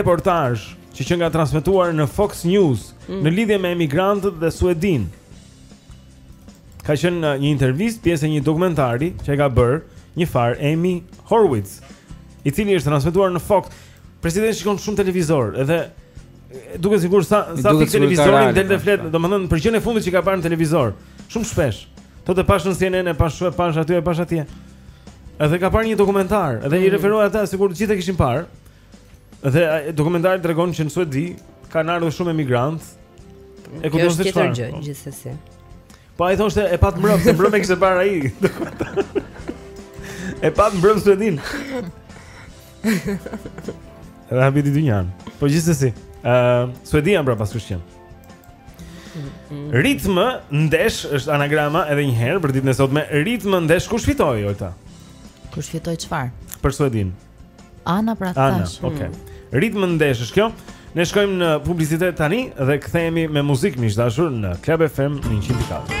reportazh që qe transmetuar në Fox News mm. në lidhje me emigrantët dhe Suedinë ka qenë uh, një intervistë pjesë e një dokumentari që e ka bërë një farë Ami Horwitz, i cili është transmetuar në Fox. Presidenti shikon shumë televizor, edhe duket sigurisht sa sa fik televizorin del dhe po. flet, domethënë për gjënë e fundit që ka parë në televizor, shumë shpesh. Thotë pashë në CNN, e pashë, e pashë aty, e pashë atje. Edhe ka parë një dokumentar, edhe mm. i referohet asaj sikur të gjithë e kishin parë. Dhe dokumentari tregon që në Suedi kanë ardhur shumë emigrantë. E kupton se çfarë? Është gjë po. gjithsesi. Po ai thoshte e patë mbrëmë, se mbrëmë e kishte parë ai. E patë mbrëmë Suedinë. Edhe habiti dynjanë. Po gjithsesi, ë uh, Suedia pra pas kështu. Ritm ndesh është anagrama edhe një herë për ditën e sotme. Ritm ndesh kush fitoi Olta? Kush fitoi çfarë? Për Suedinë. Ana pra thashë. Ana, okay. Hmm. Ritm ndesh është kjo. Ne shkojmë në publicitet tani dhe kthehemi me muzikë miq të dashur në Club FM 104.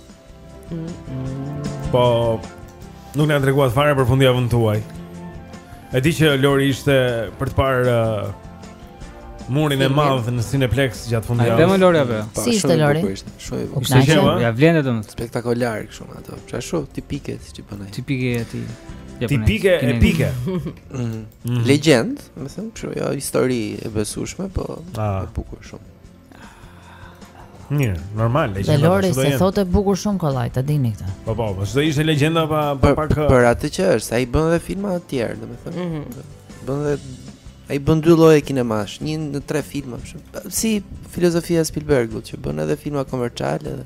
Po nuk na treguat fare për fundjavën tuaj. E di që Lori ishte për të parë uh, murin e madh në Cineplex gjatë fundjavës. A jo Lori apo? Jo? Po, si ishte Lori? Shumë bukur. Ishte shumë bukur. Ia vlen vetëm spektakolar kështu me ato. Është ashtu tipike siç i bën ai. Tipike e tij. Tipike epike. Mhm. Legjendë, domethënë, kështu, jo histori e besueshme, po e bukur shumë. Mirë, normal, legjenda. Dhe Lori s'e thotë bukur shumë kollaj, ta dini këtë. Po po, po, ç'do ishte legjenda pa pa pak. Për atë që është, se ai bën edhe filma të tjerë, domethënë. Mm -hmm. Bën edhe ai bën dy lloje kinemash, një në tre filma, shumë. Si filozofia e Spielbergut që bën edhe filma komerciale edhe.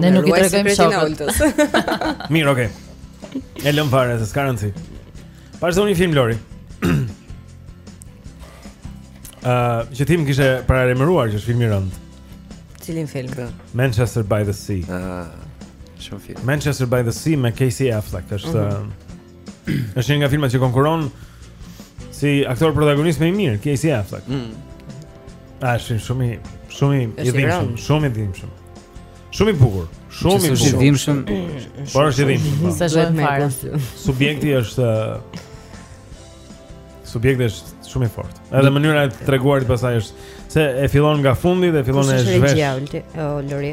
Ne nuk i tregojmë shokët. Mirë, okay. E lëmë fare se s'ka rëndësi. Pashë një film Lori. Ëh, uh, që ti më kishe paralajmëruar që është film i rëndë. Cilin film? Kë? Manchester by the Sea. Ëh, uh, shumë film. Manchester by the Sea me Casey Affleck, është uh mhm. -huh. Është një nga filmat që konkuron si aktor protagonist më i mirë, Casey Affleck. Mm. Ashtu shumë i shumë i dhimbshëm, shumë i dhimbshëm. Shumë i bukur, shumë i bukur. Është i dhimbshëm. Por është i dhimbshëm. Po. Sa duhet me kostum. Subjekti është Subjekti është shumë i fortë. Edhe mënyra e të treguarit pastaj është se e fillon nga fundi dhe fillon e zhvesh. Është regjia, o Lori.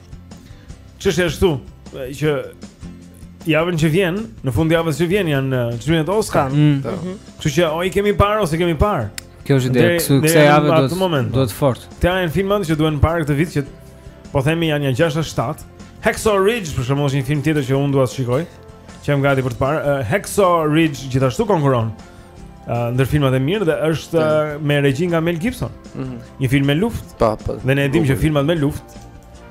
Çështja është këtu që javën që vjen, në fund javës që vjen janë çmimet e Oscar. Mm. Po. Mhm. Kështu që o i kemi parë ose s'i kemi parë. Kjo është ideja, kështu kësaj javë do të po. do të fort. Këta janë filmat që duhen parë këtë vit që po themi janë nja 6 7. Hacksaw Ridge për shembull është një film tjetër që unë dua ta shikoj. Që jam gati për të parë. Uh, Hacksaw Ridge gjithashtu konkuron uh, ndër filmat e mirë dhe është uh, me regji nga Mel Gibson. Mm -hmm. Një film me luftë. Po, po. Dhe ne e dimë që filmat me luftë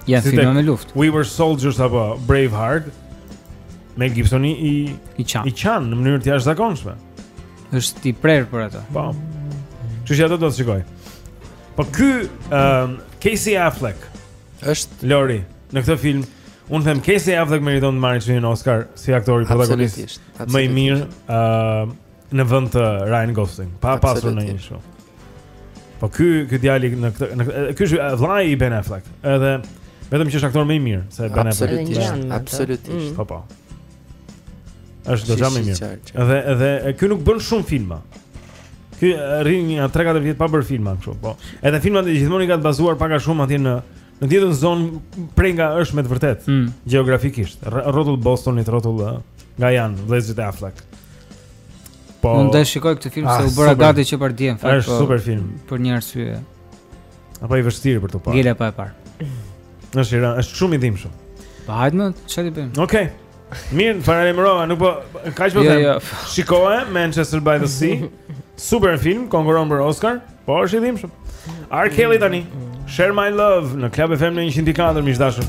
janë si filma me luftë. We were soldiers apo Braveheart. Mel Gibson i i i qan. I qan në mënyrë të jashtëzakonshme. Është i prerë për atë. Po. Kështu që atë do ta shikoj. Po ky uh, Casey Affleck Është Lori në këtë film. Unë them Casey Affleck meriton të marrë çmimin Oscar si aktori protagonist. Më i mirë ë uh, në vend të Ryan Gosling, pa pasur asnjë dyshim. Po ky ky djali në këtë në ky është vllai i Ben Affleck. Edhe vetëm që është aktor më i mirë se Ben Affleck. Absolutisht. Absolutisht. Mm. Po po. Është do jam i mirë. Edhe edhe ky nuk bën shumë filma. Ky rri nja 3-4 vjet pa bërë filma kështu, po. Edhe filmat e gjithmonë i ka të bazuar pak a shumë atje në në ditën zonë prej nga është me të vërtet mm. gjeografikisht. Rrotull Bostonit, rrotull nga janë vëllezërit e Affleck. Po. Unë do ta shikoj këtë film ah, se u bëra gati që pardje, fakt. Është po, super film. Për një arsye. Apo i vështirë për të parë. Gjela pa e parë. Është era, është shumë i dhimbshëm. Po hajt më, çfarë të bëjmë? Okej. Okay. Mirë, paralajmërova, nuk po kaq po jo, them. Jo. Shikoje Manchester by the Sea. Super film, konkurron për Oscar, po është i dhimbshëm. R. Kelly tani, Share My Love në Club FM në 104 miq të dashur.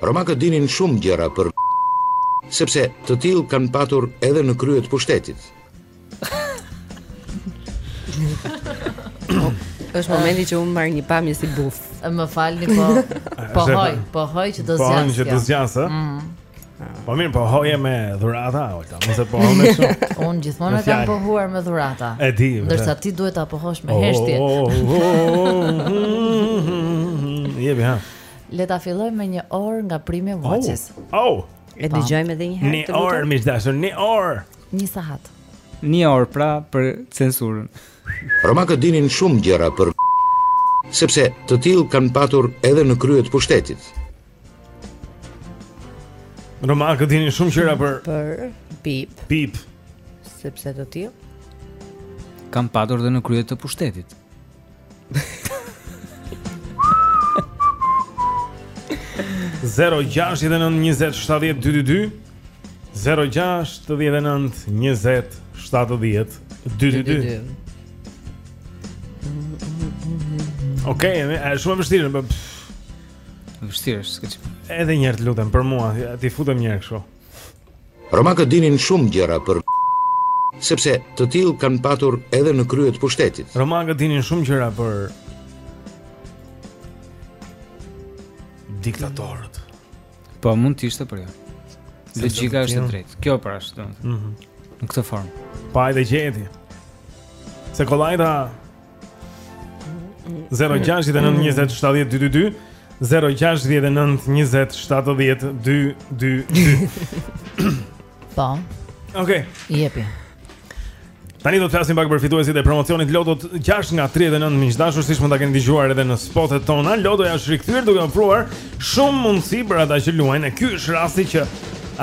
Romakët dinin shumë gjëra për sepse të tillë kanë patur edhe në krye të pushtetit. Është momenti që unë marr një pamje si buf. Më falni po. Pohoj, pohoj që do zgjas. Po që do zgjas, ë? Mhm. Po mirë, pohoje me dhurata, ojta, mos e pohon me shumë. Unë gjithmonë e kam pohuar me dhurata. E di. Ndërsa ti duhet ta pohosh me oh, heshtje. Oh, oh, Jepi ha. Le ta fillojmë me një orë nga Prime Watches. Oh, oh. E dëgjojmë edhe një herë. Një orë miq të dashur, një orë. Një sahat. Një orë pra për censurën. Romakët dinin shumë gjëra për sepse të tillë kanë patur edhe në krye të pushtetit. Romakët dinin shumë gjëra për për pip. Pip. Sepse të tillë kanë patur edhe në krye të pushtetit. Zero gjashtë nëntë njëzet shtatëdhjetë dy dy dy Zero gjashtë nëntë njëzet shtatëdhjetë dy dy dy Ok, e shumë e vështirë po, E vështirë, s'ka që Edhe një herë të lutem për mua, t'i futem një herë kështu Romakët dinin shumë gjëra për sepse të tillë kanë patur edhe në krye të pushtetit. Romakët dinin shumë gjëra për diktatorët. Po mund të ishte për jo. Logjika është e drejtë. Kjo pra është, domethënë. Mhm. Në këtë formë. Pa edhe gjeti. S'e ke kollaj ta 0-6-9-20-70-2-2-2 Po Ok Jepi Tani do të flasim pak për fituesit e promocionit Loto 6 nga 39 miq të dashur siç mund ta keni dëgjuar edhe në spotet tona. Loto është rikthyer duke ofruar shumë mundësi për ata që luajnë. Ky është rasti që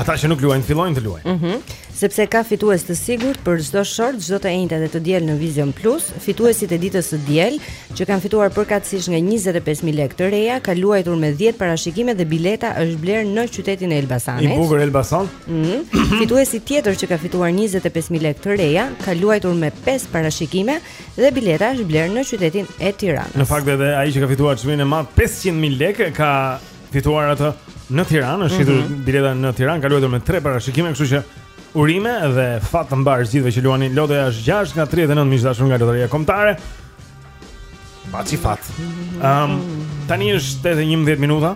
ata që nuk luajnë të fillojnë të luajnë. Mhm. Mm Sepse ka fitues të sigurt për çdo short çdo të enjte dhe të diel në Vision Plus. Fituesit e ditës së diel që kanë fituar përkatësisht nga 25000 lekë të reja, ka luajtur me 10 parashikime dhe bileta është blerë në qytetin e Elbasanit. I bukur Elbasani. Mm. Fituesi tjetër që ka fituar 25000 lekë të reja, ka luajtur me 5 parashikime dhe bileta është blerë në qytetin e Tiranës. Në fakt edhe ai që ka fituar çmimin e madh 500000 lekë ka fituar atë në Tiranë, është shitur mm -hmm. bileta në Tiranë, ka luajtur me tre parashikime, kështu që urime dhe fat të mbarë të gjithëve që luani. Loto 6 nga 39 miq të dashur nga Lotaria Kombëtare. Paçi fat. Ëm um, tani është 8 e 11 minuta.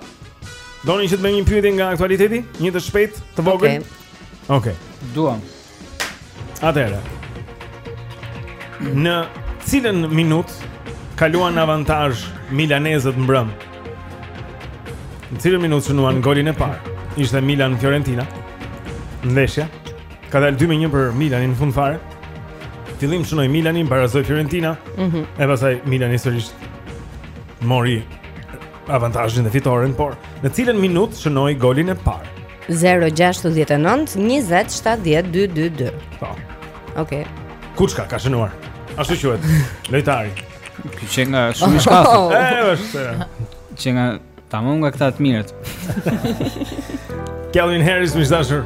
Doni që të bëjmë një pyetje nga aktualiteti? Një të shpejtë, të vogël. Okej. Okay. Okej. Okay. Duam. Atëherë. Në cilën minutë kaluan në avantazh milanezët mbrëm? Në cilën minutë shënuan golin e parë? Ishte Milan Fiorentina. Ndeshja ka dalë 2-1 për Milanin në fund fare. Fillim shënoi Milani, barazoi Fiorentina. Mm -hmm. E pastaj Milani sërish mori avantazhin dhe fitoren, por në cilën minutë shënoi golin e parë? 069 20 70 222. Po. Okej. Okay. Kuçka ka shënuar. Ashtu quhet. Lojtari. Ky qenka shumë i shkathët. Oh. është. Qenka tamam nga këta të mirët. Kelvin Harris miq të dashur.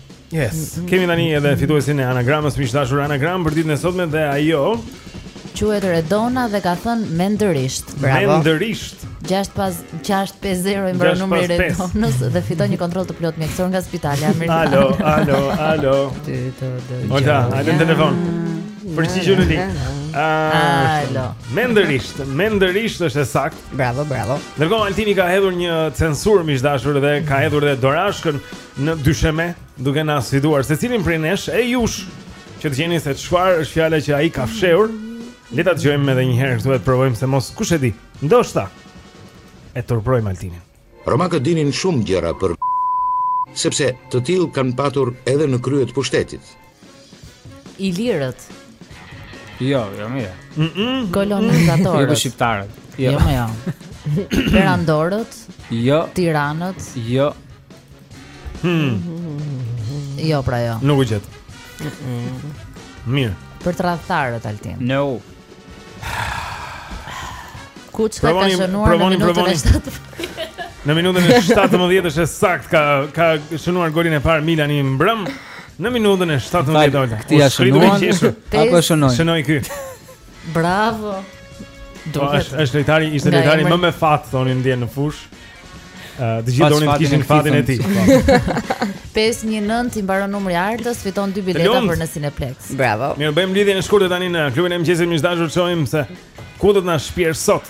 Yes. Kemi tani edhe fituesin e anagramës miq të dashur anagram për ditën e sotme dhe ajo quhet Redona dhe ka thënë mendërisht. Bravo. Mendërisht. 6 pas 650 i mbaron numri Redonës dhe fiton një kontroll të plotë mjekësor nga spitali amerikan. Alo, alo, alo. Ti të dëgjoj. Olta, je në telefon? Përgjigju në linjë. Alo. Mendërisht, mendërisht është e saktë. Bravo, bravo. Ndërkohë Altini ka hedhur një censurë miq të dashur dhe ka hedhur dhe dorashkën në dysheme duke na sfiduar secilin prej nesh e jush që të gjeni se çfarë është fjala që ai ka fshehur. Le ta dëgjojmë edhe një herë këtu e të provojmë se mos kush e di. Ndoshta e turpërojmë Altinin. Romakët dinin shumë gjëra për, sepse të tillë kanë patur edhe në krye të pushtetit. Ilirët. Jo, jo më. Mm -mm. Kolonizatorët. Jo, jo shqiptarët. Jo, jo më. Perandorët. Jo. Tiranët. Jo. Hmm. Jo, pra jo. Nuk u gjet. Mirë. Për tradhtarët Altin. No. Kuçka shënuar në minutën e 7. Në minutën e 17 është e saktë ka ka shënuar golin e parë Milani mbrëm. Në minutën e 17 Olta. Ti ia shënuan apo shënoi? Shënoi ky. Bravo. Po, Duhet. Është lojtari, ishte lojtari më me fat thonin dje në fushë. Uh, të gjithë donin të kishin fatin e tij. 519 i mbaron numri i Artës, fiton dy bileta për në Cineplex. Bravo. Mirë, bëjmë lidhjen e shkurtër tani në klubin e mëngjesit miq të dashur, shohim se ku do të na shpjerë sot.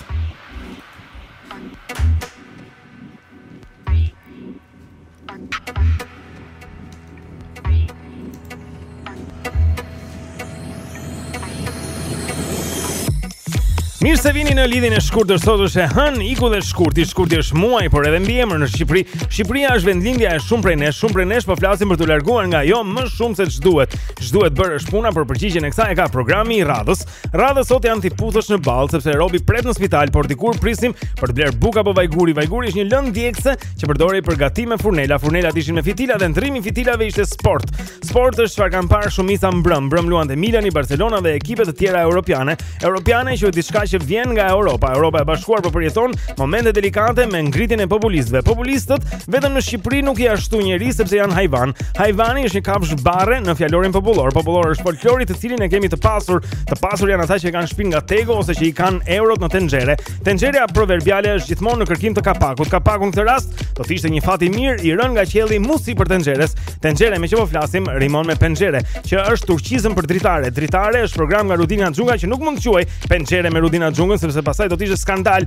Mirë se vini në lidhjen e shkurtër sot është e hënë iku dhe shkurti, shkurti është muaj, por edhe mbiemër në Shqipëri. Shqipëria është vendlindja e shumë prej nesh, shumë prej nesh po flasin për t'u larguar nga ajo më shumë se ç'duhet. Ç'duhet bërë është puna, por përgjigjen e kësaj e ka programi i radhës. Radhë sot janë t'i puthësh në ballë sepse robi pret në spital, por dikur prisim për të blerë bukë apo vajguri. Vajguri është një lëndë djegëse që përdorej për gatim me furnela. Furnelat ishin me fitila dhe ndërrimi i fitilave ishte sport. Sport është çfarë kanë parë shumica mbrëm. Mbrëm luante Milani, Barcelona dhe ekipe të tjera europiane. Europiane quhet diçka që vjen nga Europa. Europa e Bashkuar po përjeton momente delikate me ngritjen e populistëve. Populistët Vetëm në Shqipëri nuk i ha ashtu njeri sepse janë hajvan. Hajvani është një kafshë barre në fjalorin popullor. Popullor është folklori të cilin e kemi të pasur. Të pasur janë ata që kanë shpinë nga tego ose që i kanë eurot në tenxhere. Tenxherja proverbiale është gjithmonë në kërkim të kapakut. Kapaku në këtë rast do të ishte një fat i mirë i rënë nga qielli mu sipër tenxheres. Tenxhere meqë po flasim rimon me penxhere, që është turqizëm për dritare. Dritare është program nga Rudina Xhunga që nuk mund të quhej Penxhere me Rudina Xhungën sepse pastaj do të ishte skandal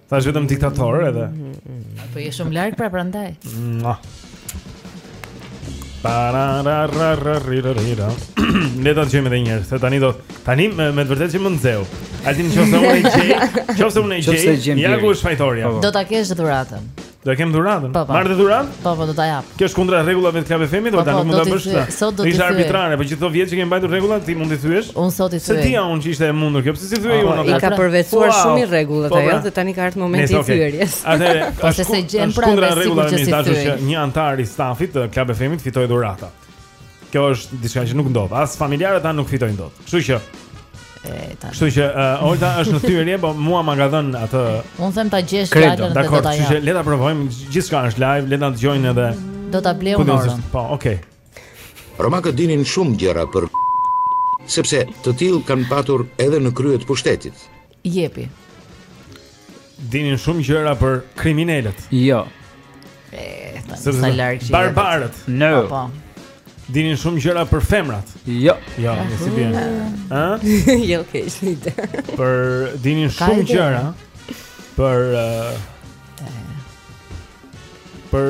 Thashë vetëm diktator edhe. Po je shumë larg pra prandaj. Pararararararira. Ne do ta gjejmë edhe një herë, se tani do tani me me të vërtetë që më nxeu. Altin qoftë se unë e gjej, qoftë se unë e gjej, ja ku është fajtorja. Po, po. Do ta kesh dhuratën. Do e kem dhuratën. Po, po. Marr dot dhuratën? Po, po, do ta jap. Kjo është kundra rregullave të Club FM-it, po, ti nuk mund ta bësh këtë. Sot ti ishe arbitrare, po gjithë këto vjet që kemi mbajtur rregullat, ti mund t'i thyesh? Unë sot i thyej. Se ta dija unë që ishte e mundur kjo, pse s'i thyej unë atë? I ka përvetësuar shumë mirë rregullat ajo pra. dhe tani ka ardhur momenti i thyerjes. Atëherë, po se s'e gjen pra kundra rregullave të klubit që një anëtar i stafit të Club FM-it fitojë dhuratë. Kjo është diçka që nuk ndodh. As familjarët tanë nuk fitojnë dot. Kështu që Kështu që uh, Olta është në thyerje, po mua ma ka dhënë atë. Unë them ta gjesh live dhe do ta jap. Dakord, kështu që le ta provojmë. Gjithçka është live, le ta dëgjojnë edhe. Do ta blej unë orën. Po, okay. Romakët dinin shumë gjëra për sepse të tillë kanë patur edhe në krye të pushtetit. Jepi. Dinin shumë gjëra për kriminelët. Jo. Eh, sa larg që. Barbarët. No. Po. Dinin shumë gjëra për femrat. Jo. Jo, ah. s'i bien. Ë? Jo, s'ke ide. Për dinin shumë gjëra për uh, për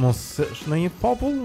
mos ndonjë popull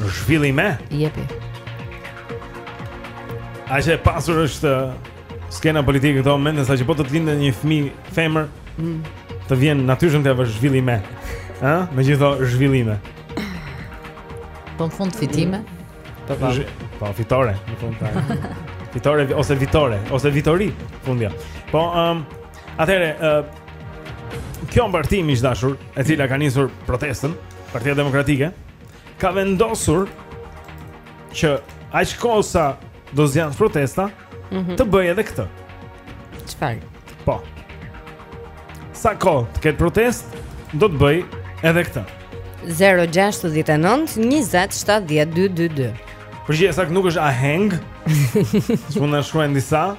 Zhvillime? Jepi. Aq e pasur është skena politike këto momente, sa që po të të lindi një fëmijë femër, mm. të vjen natyrshëm t'ia vësh Zhvillime. Ha? Me gjithë këto zhvillime. Po në fund fitime? Po, po. po fitore, në fund fitime. Fitore ose vitore, ose vitori, fundja. Po, um, atëherë, uh, kjo Mbarime e dashur, e cila ka nisur protestën, Partia Demokratike ka vendosur që aq kohë sa do zgjasë protesta, mm -hmm. të bëjë edhe këtë. Çfarë? Po. Sa kohë të ketë protestë, do të bëjë edhe këtë. 069 20 70 222. Përgjigja e saktë nuk është aheng. Se më kanë shkruar disa.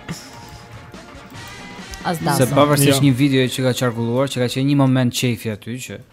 As dasëm. Se pavarësisht jo. një video që ka qarkulluar, që ka qenë një moment qejfi aty që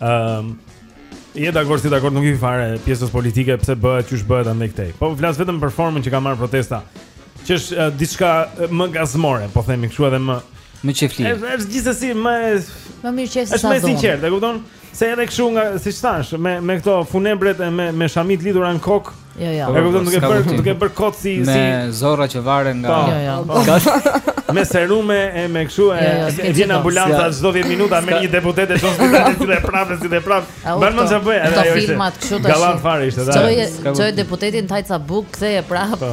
Ëm um, Je dakord s'je dakord nuk i hyj fare pjesës politike pse bëhet, ç'u bë, ç'bëhet andej këtej. Po flas vetëm për formën që ka marrë protesta. Që është uh, diçka më gazmore, po themi kështu edhe më më qejfli. Është është gjithsesi më më mirë sesa. Është më e sinqertë, e kupton? Se edhe kështu nga siç thashë, me me këto funebret e me me shamitë lidhura në kokë. Jo, jo. E kupton duke bërë, duke bërë kot si me zorra që varen nga. Po. Jo, jo. Po. Po. Me serume e me kshu e jo, vjen ambulanca çdo 10 minuta me një deputet e çon në spital sille prapë sille prapë. Aman çfarë bëri edhe ajo. Filmat kështu tash. Gallatë fare ishte. Çoje çoje deputetin të hajë ca bukë, ktheje prapë.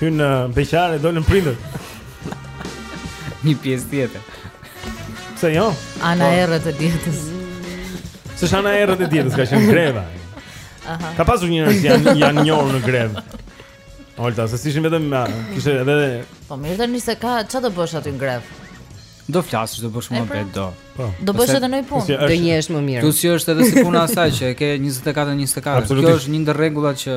Hynë beqarë e dolën prindër. Një pjesë tjetër. Pse jo? Ana, po, e errët e dietës. Se është ana e errët e dietës, ka qenë greva. Aha. Ka pasur një njerëz janë janë njohur në grevë. Olta, se s'ishin vetëm me, kishte edhe Po mirë tani se ka çfarë të bësh aty, në grevë. Do flasësh, do bësh muhabet pra, do. Po. Do bësh edhe ndonjë punë. Do njihesh më mirë. Se është edhe si puna asaj që e ke 24 24. Kjo është një ndër rregullat që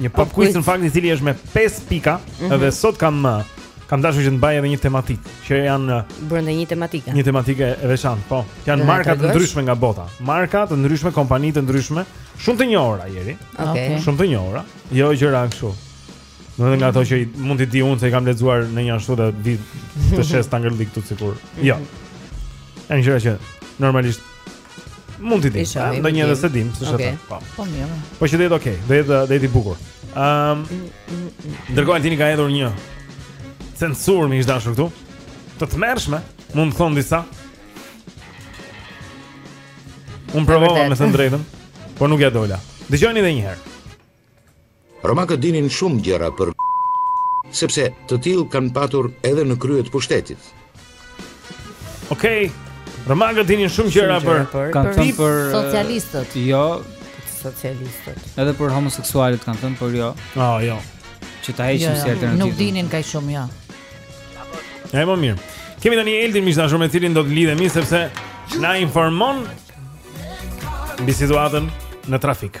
Një pop quiz në fakt i cili është me 5 pika mm -hmm. dhe sot kam uh, kam dashur që të mbaj edhe një tematikë që janë uh, brenda një tematike. Një tematike e veçantë, po. Janë marka të ndryshme nga bota. Marka të ndryshme, kompani të ndryshme, shumë të njohura, Eri. Okej. Okay. Shumë të njohura, jo gjëra kështu. Domethënë nga ato që mund të di unë se i kam lexuar në një ashtu dhe vij të shes tangërllëk këtu sikur. Jo. Janë gjëra që normalisht Mund t'i di. Ndonjë herë s'e dimë, s'është okay. Po. Po mirë. Po që do jetë okay, do jetë do jetë i bukur. Ëm um, Ndërkohë Altini ka hedhur një censurë, miq të dashur, këtu. Të tmerrshme, mund të thonë disa. Unë provova, me thënë të drejtën, por nuk ia dola. Dëgjojeni edhe një herë. Romakët dinin shumë gjëra për sepse të tillë kanë patur edhe në krye të pushtetit. Okej. Okay. Romakët dinin shumë gjëra për kanë thënë për socialistët. Jo, socialistët. Edhe për homoseksualët kanë thënë, por jo. Ah, oh, jo. Që ta heqim jo, jo. si alternativë. Nuk dinin kaq shumë, jo. Ja, më mirë. Kemi tani Eldin, miq të dashur, me të cilin do të lidhemi sepse na informon mbi situatën në trafik.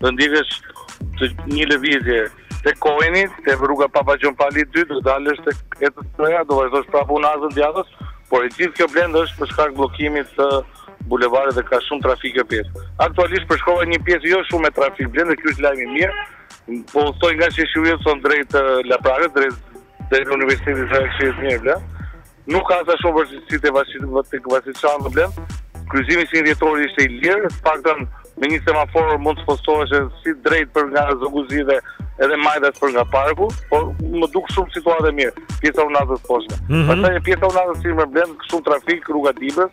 Do ndjekësh një lëvizje te Koini, te rruga Papa Gjon Pali i Dytë, do dalësh te ETC-ja, do vazhdosh prapë unazën djathtas, por e gjithë kjo, Blend, është për shkak të bllokimit të bulevardit dhe ka shumë trafik kjo pjesë. Aktualisht përshkova një pjesë jo shumë me trafik, Blend, ky është lajmi i mirë, po të them nga që shujet son drejt Laprakës, drejt, drejt universitetit të rëkshirës mirë, Blend, Nuk ka as shumë vështirësi te tek Vasil Shanto, Blend. Kryqëzimi 21 Dhjetori ishte i lirë, të paktën me një semafor mund të spostoheshe si drejt për nga Zogu i Zi, edhe majtas për nga parku, por më duk shumë situatë e mirë, pjesa e unazës së poshtme. Mm -hmm. Pastaj te pjesa e unazës së sipërme, Blend, shumë trafik, rruga e Dibrës,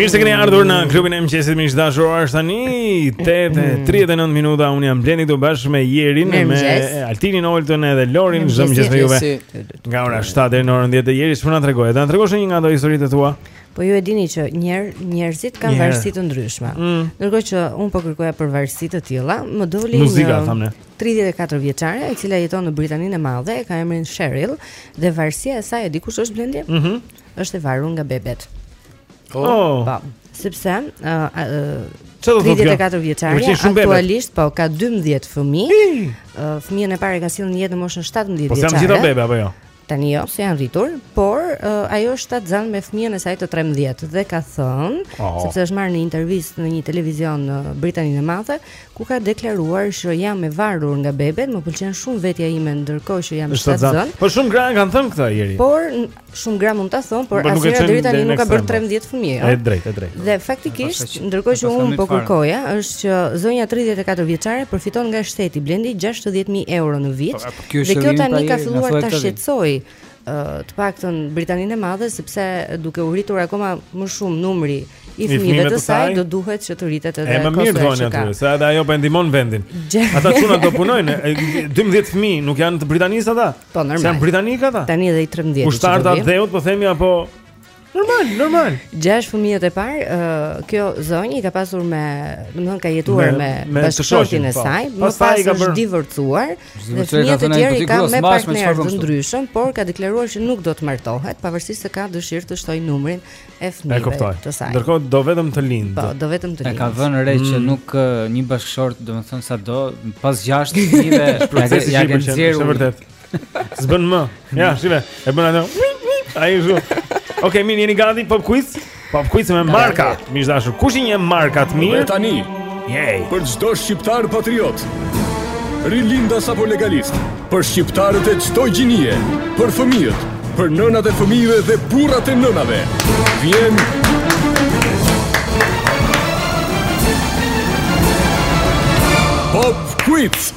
Mirë se keni ardhur në klubin e mëngjesit miq të dashur. Ora është tani 8:39 minuta. Unë jam Blendi këtu bashkë me Jerin, me Altinin, Oltën edhe Lorin çdo mëngjes me juve. Nga ora 7 deri në orën 10 të. Jeri, pa na trego. Do të tregosh një nga ato historitë tua? Po ju e dini që njer njerëzit kanë varësi të ndryshme. Mm. Ndërkohë që unë po kërkoja për varësi të tilla, më doli një muzikë thamë. Tridhjetë e katër vjeçarja e cila jeton në Britaninë e Madhe e ka emrin Cheryl dhe varësia e saj e di kush është, Blendi? Mhm. Mm është e varur nga bebet. Oh. oh. Po, sepse ë uh, Ça do të thotë? 34 vjeçarja aktualisht po ka 12 fëmijë. Fëmijën e parë e ka sjellë në jetë në moshën 17 vjeçare. Po janë gjithë bebe apo jo? Tani jo, se janë rritur, por uh, ajo është shtatzënë me fëmijën e saj të 13 dhe ka thënë, oh. sepse është marrë në intervistë në një televizion në Britaninë e Madhe, ku ka deklaruar që jam e varur nga bebet, më pëlqen shumë vetja ime ndërkohë që jam shtatzënë. Po shumë gra e kanë thënë këtë, Jeri. Por shumë gra mund ta thonë, por po asnjëra deri tani nuk ka bërë 13 po. fëmijë. E drejtë, e drejtë. Dhe faktikisht, ndërkohë që unë po kërkoja, është që zonja 34 vjeçare përfiton nga shteti, Blendi, 60000 euro në vit. Po, Dhe kjo tani ka filluar ta shqetësojë të paktën Britaninë e Madhe sepse duke u rritur akoma më shumë numri i fëmijëve të saj do duhet që të rritet edhe kostoja. E mirë, thonë aty se edhe ajo po e ndihmon vendin ata çuna do punojnë 12 fëmijë nuk janë të Britanisë ata po normal janë britanikë ata tani edhe i 13 ushtarë të atdheut po themi apo Normal, normal. Gjashtë fëmijët e parë, uh, kjo zonjë i ka pasur me, domethënë ka jetuar me, me, me bashkëshortin e po. saj, më pas është divorcuar dhe fëmijët e tjerë i ka me partnerë të ndryshëm, por ka deklaruar se nuk do të martohet, pavarësisht se ka dëshirë të shtojë numrin e fëmijëve të saj. Ndërkohë do vetëm të lindë. Po, do vetëm të lindë. E ka vënë re që mm. nuk një bashkëshort, domethënë sado, pas gjashtë fëmijëve, ia kanë nxjerrë. S'bën më. Ja, shive, e bën atë. Ai ju. Okej, mirë, jeni gati pop quiz? Pop quiz me marka. Miq të dashur. Kush i njeh markat mirë? Tani. Yay. Për çdo shqiptar patriot. Rilindas apo legalist, për shqiptarët e çdo gjinie, për fëmijët, për nënat e fëmijëve dhe burrat e nënave. Vjen Pop Quiz.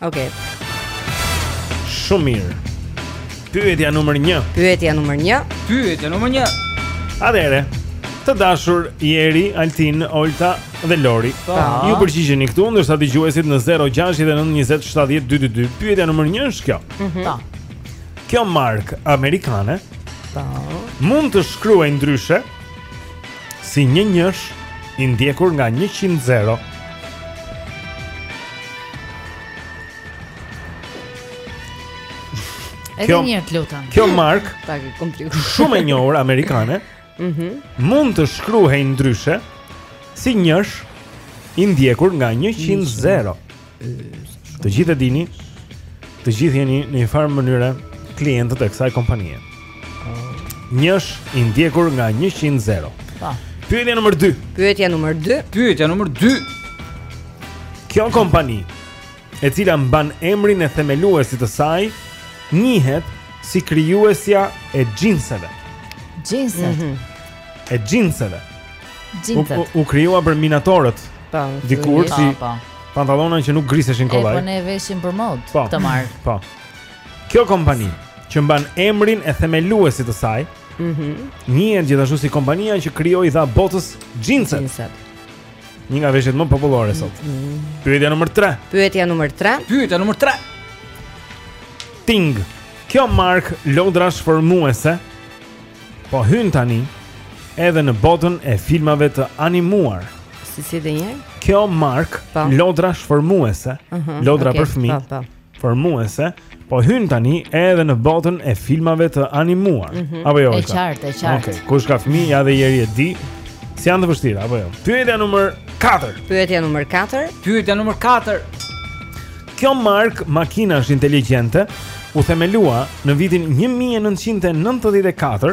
Okej. Okay. Shumë mirë. Pyetja numër 1. Pyetja numër 1. Pyetja numër 1. Atëherë, të dashur Jeri, Altin, Olta dhe Lori. Pa. Po. Ju përgjigjeni këtu ndërsa dëgjuesit në 0692070222. Pyetja numër 1 është kjo. Mhm. Mm po. kjo markë amerikane. Po. Mund të shkruhet ndryshe. si një njësh i ndjekur nga 100 zero. Edhe një herë të lutem. Kjo markë, pak e komplikuar. Shumë e njohur amerikane. Mhm. Mm mund të shkruhej ndryshe si njësh i ndjekur nga 100 zero. Të gjithë e dini, të gjithë jeni në një farë mënyre klientët e kësaj kompanie. Njësh i ndjekur nga 100. Po. Pyetja numër 2. Pyetja numër 2. Pyetja numër 2. Kjo kompani, e cila mban emrin e themeluesit të saj, njihet si krijuesja e xhinseve. Xhinset. Mm -hmm. E xhinseve. Xhinset. U, u, u krijuan për minatorët. Po. Dikur si Pantallona që nuk griseshin kollaj. Po ne i veshim për modë po, të marr. Po. Kjo kompani që mban emrin e themeluesit të saj, ëh, mm -hmm. njihet gjithashtu si kompania që krijoi i dha botës xhinset. Xhinset. Një nga veshjet më popullore sot. Mm -hmm. Pyetja numër 3. Pyetja numër 3. Pyetja numër 3. Ting. Kjo markë lodrash formuese Po hyn tani edhe në botën e filmave të animuar. Si si dhe një herë? Kjo markë, po. lodrash formuese, uh mhm, -huh, lodra okay, për fëmijë. Po, po. Formuese, po hyn tani edhe në botën e filmave të animuar. Mm -hmm. Apo jo? E qartë, e qartë. Okej, okay, kush ka fëmijë, ja dhe Jeri e di. Si janë të vështira, apo jo? Pyetja numër 4. Pyetja numër 4. Pyetja numër 4. Kjo markë makinash inteligjente u themelua në vitin 1994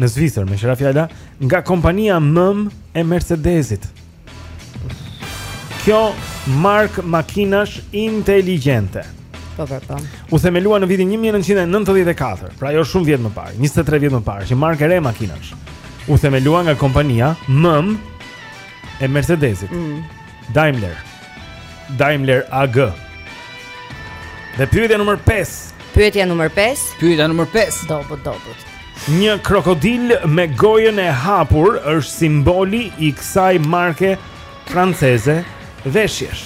në Zvicër, meqë ra fjala, nga kompania mëmë e Mercedesit. Kjo markë makinash inteligjente. Po, po, po. U themelua në vitin 1994, pra jo shumë vjet më parë, 23 vjet më parë, është markë e re makinash. U themelua nga kompania mëmë e Mercedesit. Mm. Daimler. Daimler AG. Dhe pyetja numër 5. Pyetja numër 5. Pyetja numër 5. Dobët, dobët. Një krokodil me gojën e hapur është simboli i kësaj marke franceze veshjesh.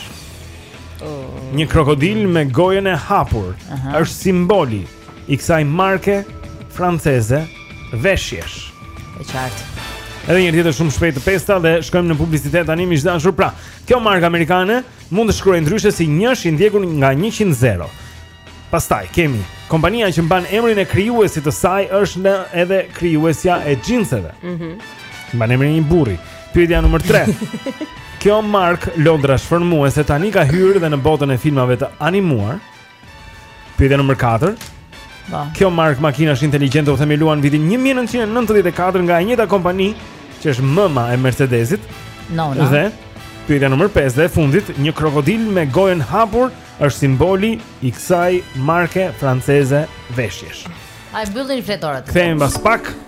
Oh. Një krokodil me gojën e hapur uh -huh. është simboli i kësaj marke franceze veshjesh. E qartë. Edhe një herë tjetër shumë shpejt të pesta dhe shkojmë në publicitet tani miq të dashur. Pra, kjo markë amerikane mund të shkruhej ndryshe si njësh i ndjekur nga 100 zero. Pastaj kemi kompania që mban emrin e krijuesit të saj është edhe krijuesja e xhinseve. Mhm. Mm mban emrin e një burri. Pyetja numër 3. kjo markë lodrash formuese tani ka hyrë dhe në botën e filmave të animuar. Pyetja numër 4. Po. Kjo markë makinash inteligjente u themelua në vitin 1994 nga e njëjta kompani që është mëma e Mercedesit. No, no. Dhe pyetja numër 5 dhe e fundit, një krokodil me gojën hapur është simboli i kësaj marke franceze veshjesh. I mbyllim fletoret. Kthehemi pas pak.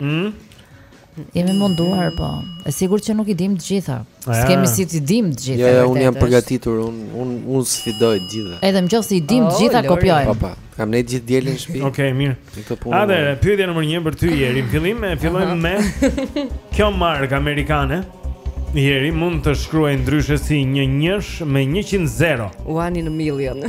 Mm. Jemi munduar, po. E sigurt që nuk i dim të gjitha. S'kemi si të dim të gjitha. Ja, ja unë jam përgatitur, unë unë unë s'i di të gjitha. Edhe nëse i dim të oh, gjitha, kopjoj. Po, po. Kam ndejt gjithë dielën në shtëpi. Okej, mirë. Atëherë, pyetja nr. 1 për ty Jeri. Fillimi fillojmë me kjo markë amerikane. Jeri mund të shkruhet ndryshe si një njësh me 100 zero. One in a million.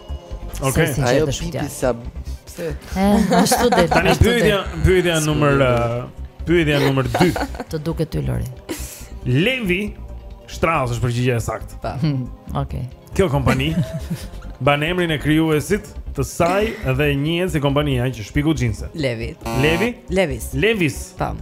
Okej. Okay. Ajo pipi sa pse? Ëh, ashtu dhe. Tani pyetja, pyetja numër pyetja numër 2. Të duket ty Lori. Levi Strauss është përgjigja e saktë. Po. Hmm, okej. Kjo kompani mban emrin e krijuesit të saj dhe njihet si kompania që shpiku xhinset. Levi. Levi? Levis. Levis. Tam.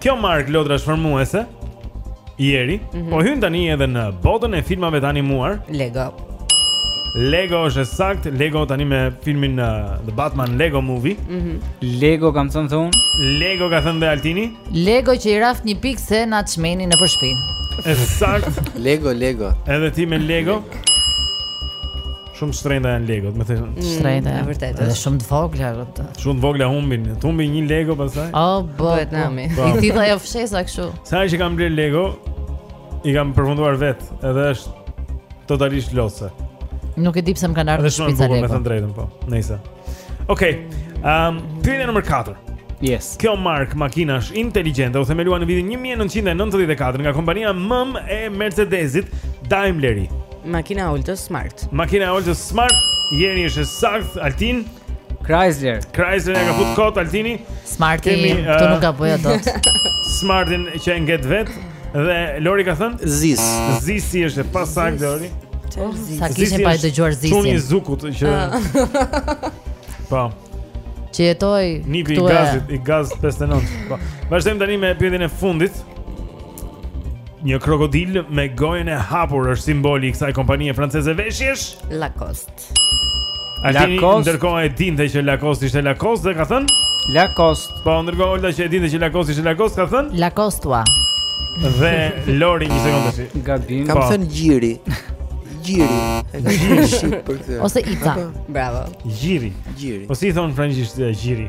Kjo markë lodrash formuese Jeri, mm -hmm. po hyn tani edhe në botën e filmave të animuar. Lego. Lego është e saktë, Lego tani me filmin uh, The Batman Lego Movie. Mhm. Mm Lego kam thënë thon. Lego ka thënë dhe Altini. Lego që i raft një pikë se na çmendi nëpër shpi. Është e saktë. Lego, Lego. Edhe ti me Lego. Lego. Shumë shtrenjta janë Legot, domethënë. Mm, shtrenjta, e vërtetë. Edhe shumë të vogla ato. Shumë të vogla humbin, të humbin një Lego pastaj. Oh, po, po. Bëhet nami. Po. I thith ajo fshesa kështu. Sa herë kam bler Lego, i kam përfunduar vet, edhe është totalisht lose. Nuk e di pse më kanë ardhur spica Lego. Është shumë bukur, me thënë të drejtën po. Nëse. Okej. Ehm, pyetja nr. 4. Yes. Kjo markë makinash inteligjente u themelua në vitin 1994 nga kompania mëmë e Mercedesit Daimler. Makina e Oltës Smart. Makina e Oltës Smart, Jeri është e saktë Altin. Chrysler. Chrysler e ka fut kot Altini. Smarti, Kemi, uh, këtu nuk gaboja dot. Smartin që e nget vet dhe Lori ka thënë? Zis. Zisi është e pasaktë Lori. Oh, sa kisha pa dëgjuar Zisin. Çuni Zukut që ah. Po. Që jetoi këtu. Nipi i gazit, i Gaz 69. Po. Vazhdojmë tani me pyetjen e fundit. Një krokodil me gojën e hapur është simboli i kësaj kompanie franceze veshjesh? Lacoste. Altini Lacoste. ndërkohë e dinte që Lacoste ishte Lacoste dhe ka thënë? Lacoste. Po ndërkohë Olta që e dinte që Lacoste ishte Lacoste ka thënë? Lacoste. Dhe Lori një sekondë tash. Gabim. Kam po. thënë gjiri. Gjiri. E ka thënë shit për këtë. Ose ica. Bravo. Gjiri. Gjiri. Po si i thonë frëngjisht gjiri.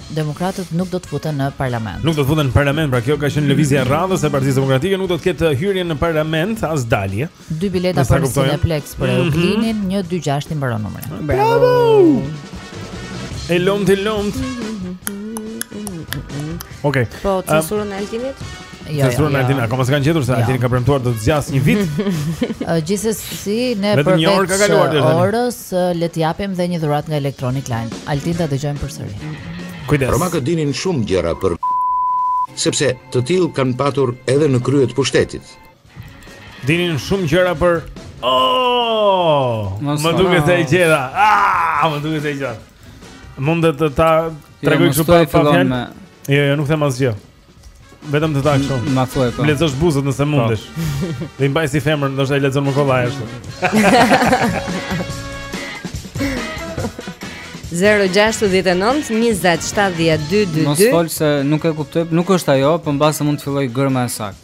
demokratët nuk do të futen në parlament. Nuk do të futen në parlament, pra kjo ka qenë lëvizja e radhës e Partisë Demokratike, nuk do të ketë hyrje në parlament as dalje. Dy bileta për Cineplex për mhm. Euklinin, mm -hmm. 126 i mbaron numri. Bravo! E lom të lom. Okej. Po censurën e Altinit? Jo, jo, jo. Altin, akoma s'kan gjetur se jo. Altin ka premtuar do të zgjas një vit. Gjithsesi ne përveç orë Së le të japim dhe një dhuratë nga Electronic Line. Altin ta dëgjojmë përsëri. Kujdes. Romakët dinin shumë gjëra për sepse të tillë kanë patur edhe në krye të pushtetit. Dinin shumë gjëra për Oh! Më duket se e gjeta. Ah, më duket se e gjeta. Mund të ta tregoj kështu pa fjalë. Jo, jo, nuk them asgjë. Vetëm të ta kështu. Ma thuaj po Lexosh buzët nëse po. mundesh Dhe i mbaj si femër ndoshta i lexon më kollaj ashtu 0-6-19-27-12-2 Mos fol se nuk e kuptoj Nuk është ajo po mbase mund të filloj gërma e saktë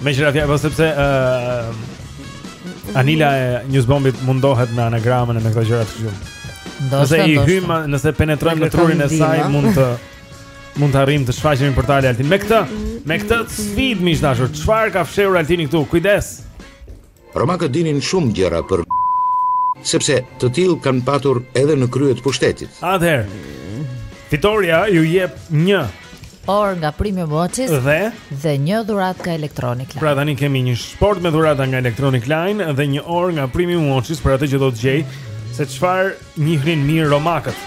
Meqë ra fjala, po sepse uh, Anila e Newsbombit mundohet me anagramën e me këto gjërat kështu. Nëse i hym, nëse penetrojmë në trurin e saj, mund të mund të arrijmë të shfaqemi në portale Altin. Me këtë, me këtë sfidë miq të dashur, çfarë ka fshehur Altini këtu? Kujdes. Romakët dinin shumë gjëra për sepse të tillë kanë patur edhe në krye të pushtetit. Atëherë, fitorja ju jep një orë nga Prime Watches dhe dhe një dhuratë nga Electronic Line. Pra tani kemi një shportë me dhurata nga Electronic Line dhe një orë nga Prime Watches për atë që do të gjej se çfarë njihnin mirë romakët.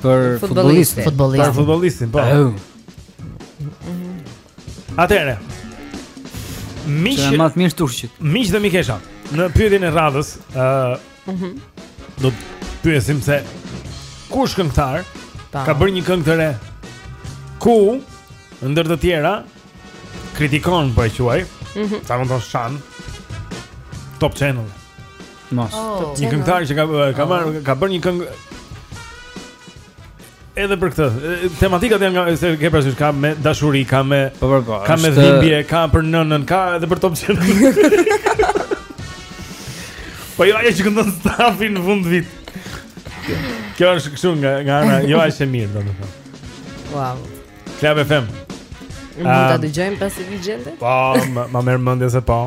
Për futbollistin. Për futbollistin, po. Atëre. Miq, më mirë turqit. Miq dhe mikesha. Në pyetjen e radhës, ë, uh, mhm. uh do të pyesim se kush këngëtar ka bërë një këngë të re? Ku ndër të tjera kritikon po e quaj? Mhm. Mm Ta themi troç, shan Top Channel. Mos. Oh. Një këngëtar që ka ka marr oh. ka bërë një këngë edhe për këtë. Tematikat janë nga se ke parasysh ka me dashuri, ka me po, po, po, ka me dhimbje, ka për nënën, ka edhe për Top Channel. Po jo, ajo që këndon stafi në fund vit. Kjo është kështu nga nga ana, jo aq e mirë domethënë. Wow. Club FM. Mund ta dëgjojmë pasi të gjendet? Po, ma merr mendja se po.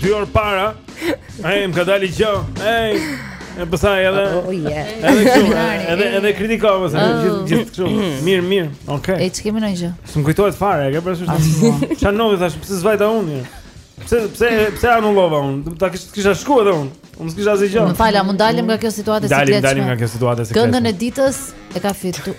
Dy orë para Ej, më ka dalë gjo Ej, e pastaj edhe oh, Edhe këshu, edhe, edhe kritiko oh. Gjithë gjith, këshu, mirë, mirë okay. E ç'kemi ndonjë gjë S'më kujtohet fare, e ke parasysh Qa novi, thash, pse s'vajta unë një Pse, pse, pse anullova unë Ta kisha shku edhe unë Unë s'kisha asigjo Më falni, mund dalim nga kjo situatë e sikletshme Dalim, dalim nga kjo situatë e sikletshme Këngën e ditës e ka fitu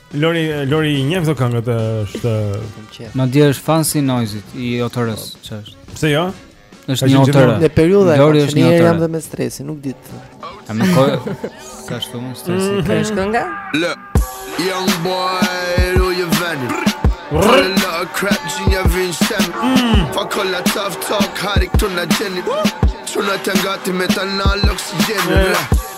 Lori Lori i njeh këto këngët është Madje është fans i Noizyt i OTR-së, ç'është? Pse jo? Është një OTR. Në periudha Lori është një OTR. Jam dhe me stresin, nuk di. A më ka kap shumë stres. Mm. Ça është kënga? Lë. Young boy, lu je vani. Rrë crap gjinja vinë stem mm. Fa kolla tough talk, harik të në gjeni Çunat janë gati me t'ndal oksigjenin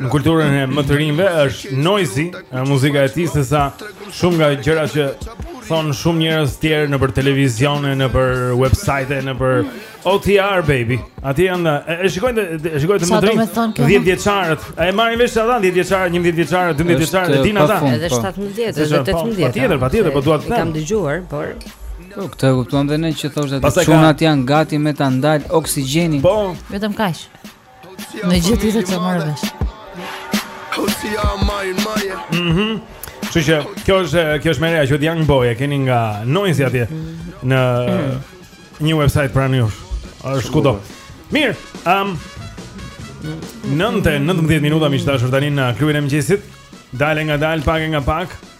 në kulturën e më të rinjve është Noizy, është muzika e tij sesa shumë nga gjërat që thonë shumë njerëz të tjerë nëpër televizione, nëpër websajte, nëpër OTR baby. Aty janë, e shikojnë, e shikojnë më drejt. 10 vjeçarët. A e marrin vesh ata 10 vjeçarë, 11 vjeçarë, 12 vjeçarë, e din ata. Edhe 17, po. edhe 18. Po, patjetër, patjetër, po dua të them. Kam dëgjuar, por Po, këtë e kuptuam dhe ne që thoshte atë çunat janë gati me të ndalë oksigjenin Po Vetëm kaq Në gjithë ditët të marrë vesh Hosia Maje Maje Mhm Kështu që kjo është kjo është e reja që Young Boy e keni nga Noizy atje në një website pranë jush. Është kudo. Mirë, um 9:19 minuta miq të dashur tani në klubin e mëngjesit. Dalë nga dalë, pak nga pak.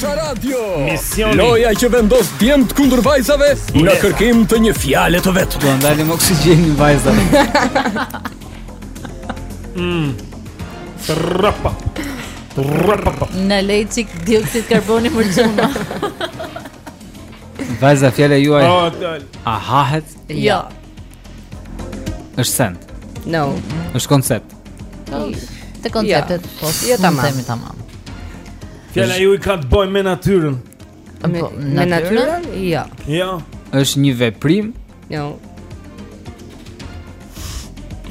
Sha Radio. Misioni. Loja që vendos djemt kundër vajzave në kërkim të një fjale të vetme. Do ndalim oksigjenin vajzave. mm. Rapa. Rapa. Na le një çik dioksid karboni mor çuna. Vajza fjala juaj. Oh, a hahet? Jo. Është send. No. Është koncept. Po, te konceptet, po jo tamam. Themi tamam. Fjala juaj ka të bëjë me natyrën. Po, me, me natyrën? Jo. Jo. Është një veprim? Jo.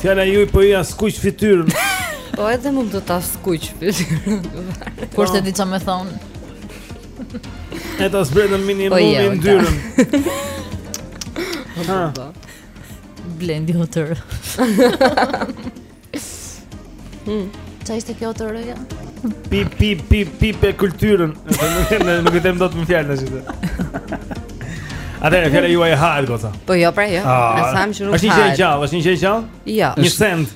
Fjala juaj po ia skuq fytyrën. Po edhe mund të ta skuq fytyrën. Kush e di çfarë më thon? E ta zbret në minimum yndyrën. Ha. Blendi hotër. Hmm. Ça ishte kjo të rëja? Pi, pi, pi, pi, pe kulturën Nuk e them dot më fjalën në qëtë Atëherë fjala juaj a hahet, goca Po jo, pra jo A, po, E thamë që nuk hahet është një qenie e gjallë, është një qenie e gjallë? Jo Një send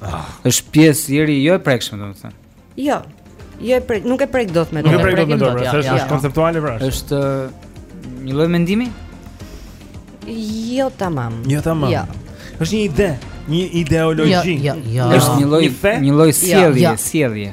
Ah. Është pjesë njeriu jo e prekshme domethënë. Jo. Jo e prek, nuk e prek dot me dorë. Nuk e prek dot me dorë, pra, është është konceptuale pra. Është një lloj mendimi? Jo tamam. Jo tamam. Jo. Është një ide, një ideologji. Jo, jo, jo. Është një lloj një lloj sjellje, sjellje.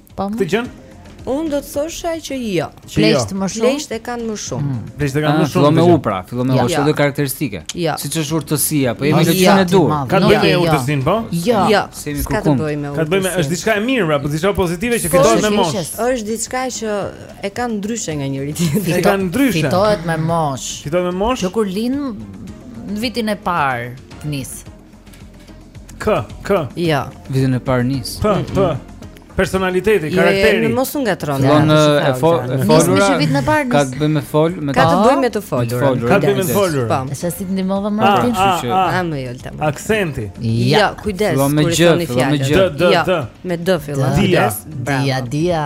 Po. Këtë gjë? Unë do të thosha që jo. Pleqtë jo. më shumë. Pleqtë e kanë më shumë. Mm. Pleqtë e kanë më ah, shumë. Fillon me u pra, fillon me u, është edhe karakteristikë. Jo. Siç është urtësia, po jemi në çën e dur. Ka të bëjë me urtësinë, po? Jo. Jo. Semi ku kum. Ka të bëjë me është diçka e mirë, pra, po diçka pozitive që fitohet me moshë. Është diçka që e kanë ndryshe nga njëri tjetri. E kanë ndryshe. Fitohet me moshë. Fitohet me moshë. Që kur lind në vitin e parë nis. K, K. Jo. Vitin e parë nis. P, P. Personaliteti, jo, karakteri. Jo, mos u ngatërro. Fillon e fol, e folur. Nis vitin e parë nis. Ka të bëjë me fol, me ka të bëjë me të folur. Ka të bëjë me të folur. Po. Se s'i ndihmova më atë, kështu që. Ah, mirë Olta. Aksenti. Jo, ja, kujdes. Fillon me gjë, fillon me gjë. Jo, me d fillon. Dia, dia, dia.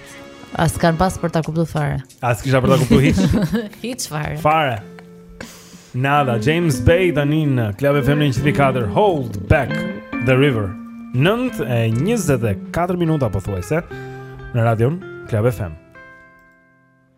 As kam pas për ta kuptuar fare. As kisha për ta kuptuar hiç. Hiç fare. Fare. Nada, James Bay tani në Club FM 104 Hold Back the River. 9:24 minuta pothuajse në radion Club FM.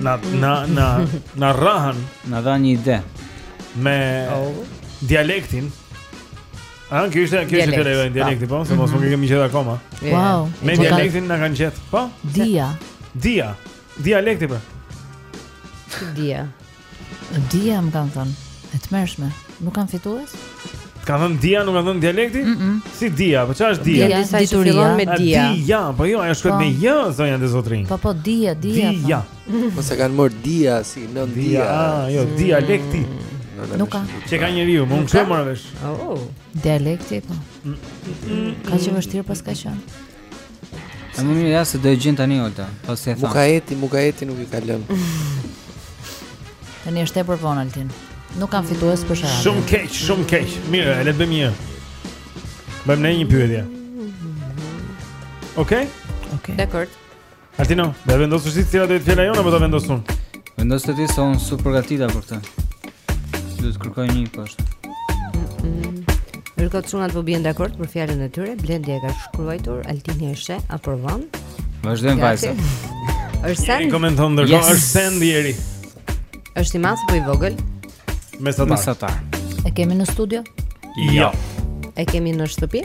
Na na na na rrahan, na dha një ide me oh. dialektin. A, kjo ishte, kjo ishte dialekt, dialekt, dialekt, po, se mos s'e mhm. kemi gjetur akoma. Wow. Me dialektin na e kanë gjet, po? Dia. Dia. Dialekti, po. Dia. Dia më kanë thënë, e tmerrshme. Nuk kam fitues? Kanë thënë dia, nuk kanë thënë dialekti? Mm -mm. Si dia, po çfarë është dia? Dia diçka që fillon me dia. Dia, po jo, ajo shkruhet me po. j, zonja dhe zotërinj. Po po dia, dia. Po. Dia. Po s'e kanë marrë dia si nën dia. Dia, ah, jo, mm. dialekti. Nuk ka. Që e ka njeriu, mo të mora vesh. Oh. Dialekti po. Mm. Kaq e vështirë paska qenë. Më mirë ja se do e gjen tani Olta, pasi e tha. Mukaeti, Mukaeti nuk i ka lënë. Tani është tepër vonë Altin. Nuk kam fitues për shërbim. Shumë keq, shumë keq. Mirë, le të bëjmë një. Bëjmë ne një pyetje. Okej? Okay? Okej. Okay. Dakor. Altino, do vendosësh ti cila do jetë fjala jonë, apo do vendos unë. Vendose ti se unë s'u përgatita për të. Si do të kërkoj një pashtë. Ndërkohë çunat po bien dakord për fjalën e tyre, Blendi e ka shkruajtur, Altini e sheh, aprovon. Vazhdojmë vajza. Është send. Komenton ndërkohë yes. është send i ri. Është i madh apo i vogël? Mesatar. Mesatar. E kemi në studio? Jo. Ja. E kemi në shtëpi?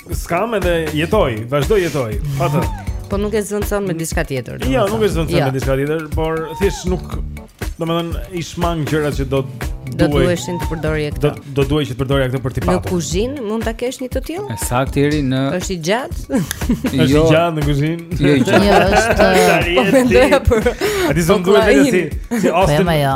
S'kam edhe jetoj, vazhdoj jetoj. Patë. Po nuk e zëvendëson me diçka tjetër. Jo, nuk e zëvendëson jo. me diçka tjetër, por thjesht nuk, domethënë, i shmang gjërat që do do duheshin të përdorje këtë. Do do duhej që të përdorja këtë për të patur. Në kuzhinë mund ta kesh një të tillë? Saktë deri në Është i gjatë? Është i jo. gjatë në kuzhinë? Jo, i gjatë. Jo, është. Po mendoja për. A di zon duhet të si si Austin. Po jo.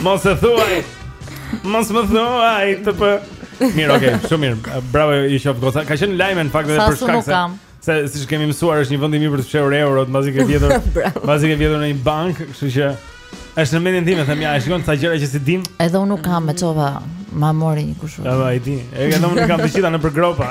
Mos e thuaj. Mos më thuaj të pë. Mirë, okay, shumë mirë. Bravo, ishalla goca. Ka qenë lajm në fakt edhe për shkak se se siç kemi mësuar është një vend i mirë për të fshehur eurot, mbasi ke vjedhur. Mbasi ke vjedhur në një bankë, kështu që është në mendjen time them ja, e shikon sa gjëra që s'i dimë. Edhe unë nuk kam me çova, ma mori një kush. Edhe ai di. Edhe unë i kam të gjitha nëpër gropa.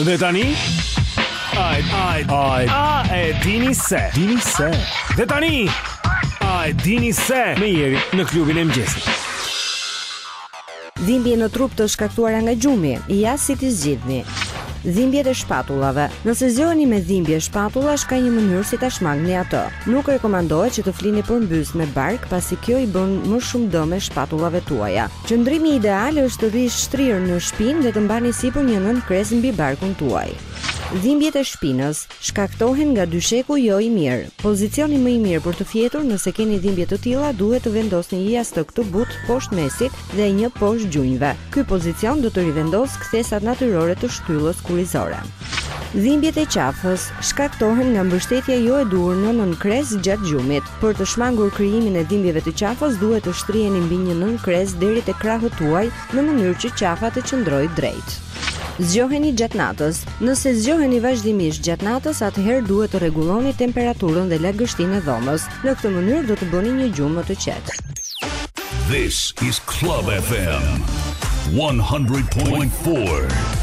Dhe tani Ai ai ai a e dini se dini se Dhe tani Ai dini se me Jerin në klubin e mëngjesit Dhimbje në trup të shkaktuara nga gjumi ja si t'i zgjidhni Dhimbjet e shpatullave. Nëse zgjoheni me dhimbje shpatullash ka një mënyrë si ta shmangni atë. Nuk rekomandohet që të flini përmbys me bark, pasi kjo i bën më shumë dëm shpatullave tuaja. Qëndrimi ideal është të rrish shtrirë në shpinë dhe të mbani sipër një nënkresë mbi barkun tuaj. Dhimbjet e shpinës shkaktohen nga dysheku jo i mirë. Pozicioni më i mirë për të fjetur nëse keni dhimbje të tilla duhet të vendosni një jastëk të butë poshtë mesit dhe një poshtë gjunjëve. Ky pozicion do të rivendosë kthesat natyrore të shtyllës kurrizore. Dhimbjet e qafës shkaktohen nga mbështetja jo e duhur në nënkresë gjatë gjumit. Për të shmangur krijimin e dhimbjeve të qafës duhet të shtriheni mbi një nënkresë deri te krahët tuaj në mënyrë që qafa të qëndrojë drejt. Zgjoheni gjatë natës. Nëse zgjoheni vazhdimisht gjatë natës, atëherë duhet të rregulloni temperaturën dhe lagështinë e dhomës. Në këtë mënyrë do të bëni një gjumë më të qetë. This is Club FM 100.4.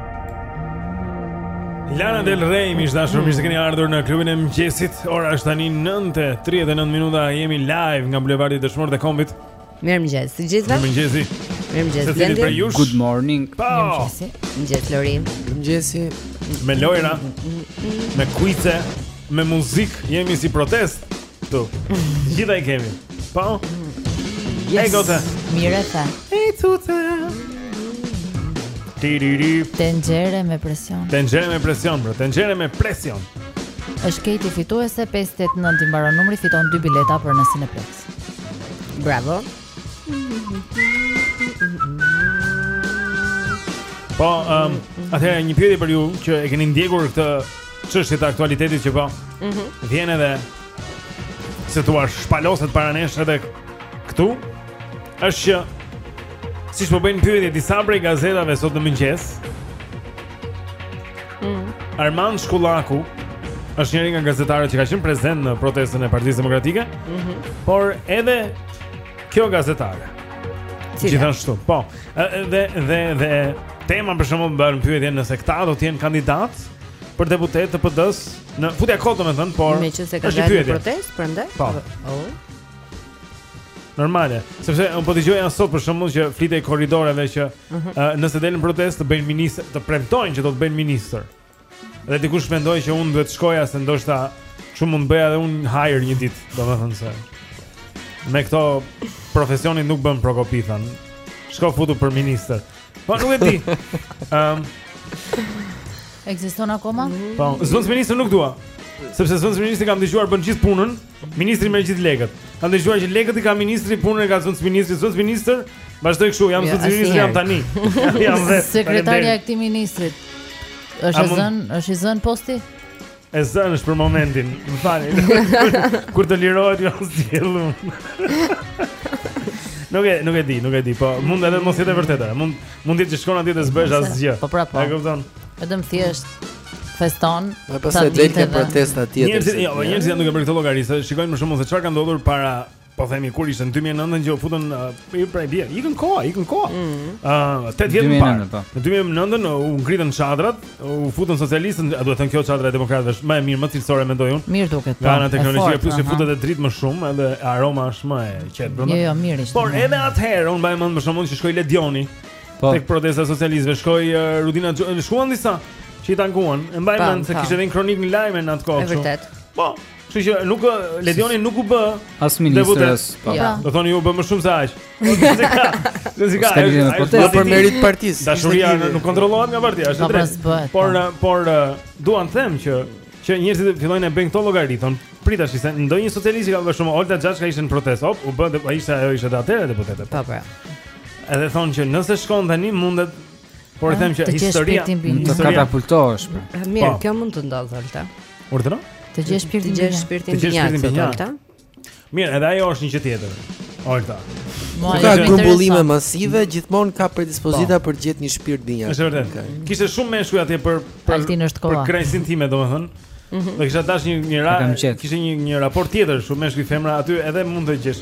Lana del Rey, miq të dashur, mm. mirë se keni ardhur në klubin e mëngjesit Ora është tani 9.39 minuta, jemi live nga bulevardi Dëshmorët e Kombit Mirëmëngjes, të gjithëve Mirëmëngjesi Mirëmëngjesi, Blendi Good morning Mirëmëngjesi, mëngjes Lori Mirëmëngjesi Me lojra, me kuice, me muzikë, jemi si protestë Këtu. Gjitha i kemi. Po. Yes. E gota. Mirë e tha. E tu të. Tiriri. Tenxhere me presion. Tenxhere me presion, bravo. Tenxhere me presion. Është kejti fituese 589 i mbaron numri fiton 2 bileta për në Cineplexx. Bravo. Po, um, atëherë një pyetje për ju që e keni ndjekur këtë çështje të aktualitetit që po. Mhm. Mm vjen edhe si të thuash shpaloset para nesh edhe këtu. Është që siç po bëjnë pyetje disa prej gazetave sot në mëngjes. Mhm. Mm Armand Shkullaku është njëri nga gazetarët që ka qenë prezent në protestën e Partisë Demokratike. Mhm. Mm por edhe kjo gazetare. Cile? Gjithashtu, po. Dhe dhe dhe tema për shembull bën pyetjen nëse këta do të jenë kandidat për deputet të PD-së ia futa kot domethënë, por meqenëse ka dalë në protestë prandaj. Po. Oh. Normale, sepse un po dëgjoja sot për shembull që flitej korridoreve që uh mhm. -huh. nëse del në protestë të bëjnë ministër, të premtojnë që do të bëjnë ministër. Dhe dikush mendoi që un duhet të shkoja se ndoshta kështu mund të bëja edhe un hajr një ditë, domethënë se me këtë profesionin nuk bën prokopi tha. Shko futu për ministër. Po nuk e di. Ëm. Ekziston akoma? Po, zëvendësministri nuk dua. Sepse zëvendësministri kam dëgjuar bën gjithë punën, ministri merr gjithë lekët. Kam dëgjuar që lekët i ka ministri, punën e ka zëvendësministri, zëvendësministër. Vazhdoj kështu, jam zëvendësministri jam tani. Jam sekretarja e këtij ministrit. Është zënë, është i zënë posti? E zënë është për momentin Më falni Kur të lirohet një zile Nuk e, nuk e di, nuk e di Po mund edhe mos jetë e vërtetë Mund, mund jetë që shkon atje dhe s'bëhesh asgjë Po prapë E këpëton Edhe thjesht Feston Dhe pastaj del ke protesta tjetër Njerëzit, jo, njerëzit janë duke bërë këto llogaritë Shikojnë më shumë se çfarë ka ndodhur para po themi kur ishte në 2009 që u futën uh, pra bie, ikën koha, ikën koha. Ëh, mm -hmm. uh, 8 vjet më parë. Po. Në 2009 në, u ngritën çadrat, u futën socialistët, a duhet thënë kjo çadra e demokratëve është më e mirë, më cilësore mendoj unë. Mirë duket. Po, Nga teknologjia plus i futet dhe dritë më shumë, edhe aroma është më e qetë brenda. Jo, jo, mirë ishte. Por edhe atëherë unë mbaj mend për shembull që shkoi Ledioni. Po. Tek protesta socialistëve shkoi uh, Rudina shkuan disa që i tankuan. E mbaj mend se kishte vënë kronikë në lajme në atë kohë. Është e vërtetë. Po, Kështu që nuk Ledioni nuk u bë as ministre. Po. Ja. Do thoni u bë më shumë se aq. Do si ka. Po jo për meritë të partisë. Dashuria nuk kontrollohet nga partia, është e drejtë. Po. Por por dua të them që që njerëzit fillojnë të bëjnë këto llogaritë. Prit a ishte ndonjë socialist që për shembull Olta Xhaçka ishte në protestë. Hop, u bë ai ishte ajo ishte atëherë deputete. Po po. Edhe thonë që nëse shkon tani mundet Por them që historia të katapultohesh. Mirë, po. kjo mund të ndodhë, Volta. Urdhëro? Të gjesh shpirtin e gjesh shpirtin e gjesh Volta. Mirë, edhe ajo është një gjë tjetër. Volta. Moj ka grumbullime masive, gjithmonë ka predispozita po. për të gjetë një shpirt binjak. Është e vërtetë. Kishte shumë meshkuj atje për për Altin është koha. Për kënaqësinë time, domethënë. Do mhm. kisha dash një një ra, kishte një një raport tjetër shumë meshkuj femra aty, edhe mund të gjesh.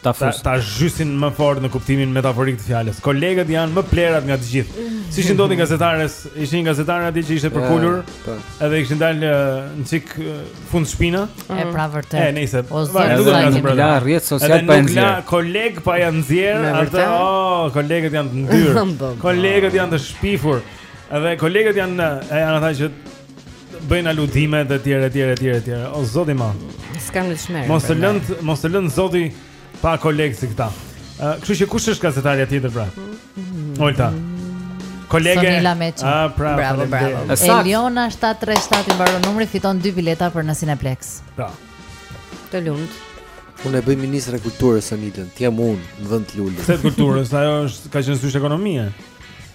Ta fus. Ta, ta zhysin më fort në kuptimin metaforik të fjalës. Kolegët janë më plehrat nga të gjithë. Siç i ndodhi gazetares, ishte një gazetare aty që ishte përkulur. Po. Edhe i kishin dalë një çik fundshpina. E pra vërtet. E nejse. O zot, nuk kanë për la rrjet social pa nxjerr. Edhe koleg pa ja nxjerr, atë oh, kolegët janë të ndyrë. kolegët janë të shpifur. Edhe kolegët janë janë ata që bëjnë aludime e tjera e tjera e O zoti ma. S'kanë mëshirë. Mos të lëntë, mos të lëntë zoti pa kolegë si këta. Ë, kështu që kush është gazetarja tjetër pra? Mm-hmm. Olta. Kolege. Sonila Meçi. Ah, pra, bravo, bravo. Eliona 737 i mbaron numri, fiton dy bileta për në Cineplex. Pra. Të lumt. Unë e bëj ministre e kulturës Sonilën, të jem unë, në vend të Lulës. Këtë kulturës, ajo është ka qenë sysh ekonomie.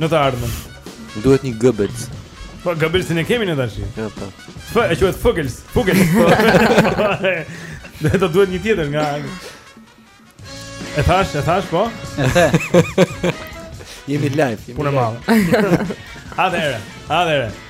Në të ardhmen. Duhet një Goebbels. Po Goebbelsin e kemi ne tash. Ja, po. Po e quhet Fugels, Fugels. Na duhet një tjetër nga E thash, e thash po? E the. Jemi live. Punë madhe. Atëherë, atëherë.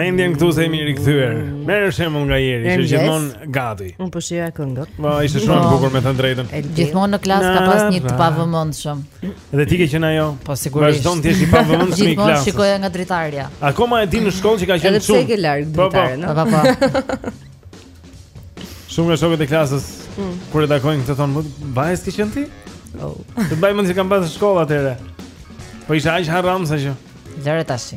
Mendjen këtu se jemi rikthyer. Merr shembull nga Jeri, që gjithmonë gati. Unë po shijoja këngët. Po ishte shumë e bukur me thënë të drejtën. Gjithmonë në klasë ka pas një të pavëmendshëm. Dhe ti ke qenë ajo? Po sigurisht. Vazhdon ti si pavëmendshëm i klasës. Gjithmonë shikoja nga dritarja. Akoma e di në shkollë që ka qenë shumë. Edhe pse ke larg po, po. dritaren, po po. Shumë nga shokët e klasës mm. Kur e takojnë këtë thonë Pa ti qenke ti? Oh. Të mbajnë mend që kam pasë shkollë aty Po isha aq haram sa që Lëre tash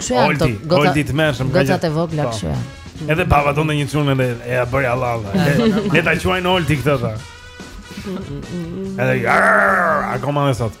Që janë goca Olti të mërshëm Goca të vogla që janë Edhe papa tha një çun edhe E a bëri Allah Ne ta quajnë Olti këtë tha Edhe jarrrr Akoma dhe sot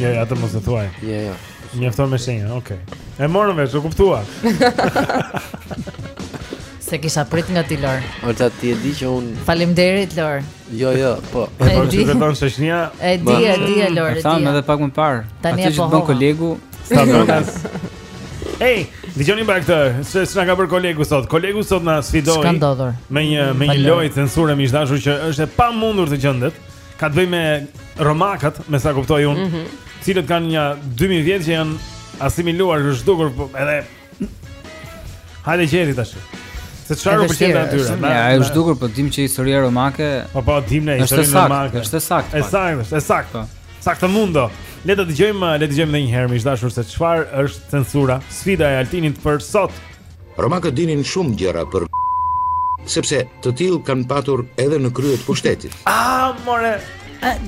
Jo, jo atë mos e thuaj. Jo, jo. Mjafton me shenjë, okay. E morëm vesh, u kuptua. S'e kisha prit nga ti Lor. Ata ti e di që un Faleminderit Lor. Jo, jo, po. Po ti e bën shoqnia? E di, e di Lor, e di. Sa më edhe pak më parë. Tani e po. Ti bën kolegu. Sa do të Ej, dëgjoni pak këtë. Se s'na ka bër kolegu sot. Kolegu sot na sfidoi. S'ka ndodhur. Me një me një lojë censure miq të dashur që është e pamundur të gjendet. ka të bëjë me romakët, me sa kuptoj unë, mm -hmm. të cilët kanë një 2000 vjet që janë asimiluar, janë zhdukur po, edhe Hajde gjeti tash. Se çfarë po qenë aty? Ja, ai është zhdukur, po dim që historia romake. Po po dim ne historinë romake. Është saktë. Është saktë, është saktë. Po. Saktë mundo. Le të dëgjojmë, le të dëgjojmë edhe një herë, miq të dashur, se çfarë është censura, sfida e Altinit për sot. Romakët dinin shumë gjëra për sepse të tillë kanë patur edhe në krye të pushtetit. Ah, more.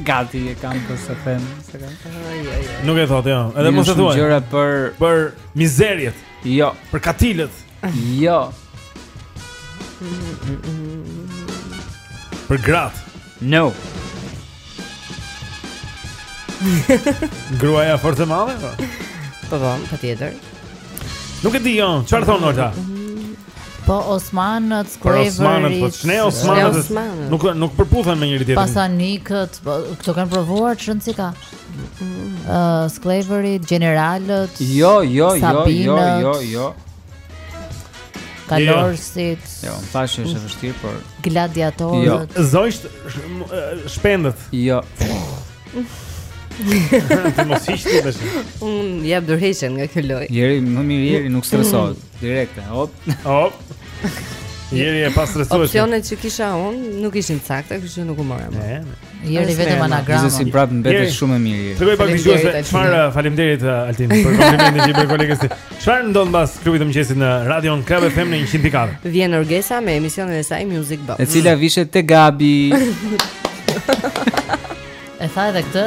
Gati e kam për të thënë, se kam. Nuk e thotë, jo. Edhe mos e thuaj. Gjëra për për mizeriet. Jo, për katilët. Jo. Për gratë. No. Gruaja fortë e madhe. Po, po, po patjetër. Nuk e di jo, çfarë thon Olta? Po Osmanët, skllevërit. Po Osmanët, po çne Osmanët. Nuk nuk përputhen me njëri tjetrin. Pasanikët, po këto kanë provuar çon si ka. Ëh, skllevërit, gjeneralët. Jo, jo, jo, jo, jo, jo. Kalorësit. Jo, tash është e vështirë, por gladiatorët. Jo, zojt shpendët. Jo. Ti mos i shih tash. Un jap dorëheqjen nga kjo lojë. Jeri më mirë jeri nuk stresohet. Mm. Direkte, hop. Hop. Jeri e pa stresuar. Opsionet që kisha un nuk ishin të sakta, kështu që nuk u mora më. Jeri vetëm anagramën. Gjithsesi prap mbetet shumë e mirë. Tregoji pak dëgjuesve çfarë faleminderit uh, Altin për komplimentin që i bëre kolegës ti. Çfarë ndodh mbas klubit të mëngjesit në Radio Club FM në 104? Vjen Orgesa me emisionin e saj Music Box. E cila vishet te Gabi. E tha edhe këtë?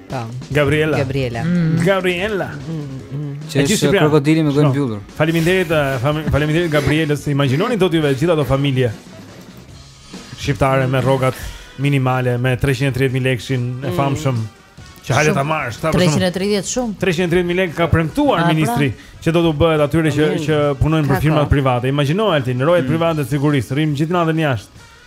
Po. Gabriela. Gabriela. Mm. Gabriela. Që është krokodili me gojë mbyllur. Faleminderit, faleminderit Gabrielës. Imagjinoni dot juve gjithë ato familje shqiptare me rrogat minimale me 330000 lekëshin e mm. famshëm. Mm. Që hajde ta marrësh, ta bësh. 330 shumë. 330000 lekë ka premtuar pra. ministri që do të bëhet atyre që që punojnë për firma private. Imagjino Altin, rojet mm. private sigurisë, rrinë gjithë natën jashtë.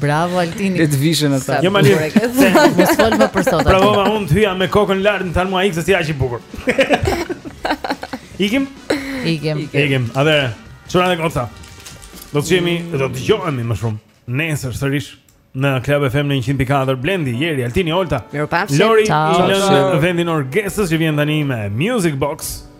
Bravo Altini. Le të vishen ata. Jo mali. Mos fol më për sot. Bravo ma unë të hyja me kokën lart në Tharmua X si aq i bukur. Ikim? Ikim. Ikim. A ver. Çfarë ne konta? Do të jemi, mm. do të dëgjohemi më shumë. Nesër sërish në Club FM në 104 Blendi, Jeri, Altini, Olta. Lori, i lënë vendin Orgesës që vjen tani me Music Box.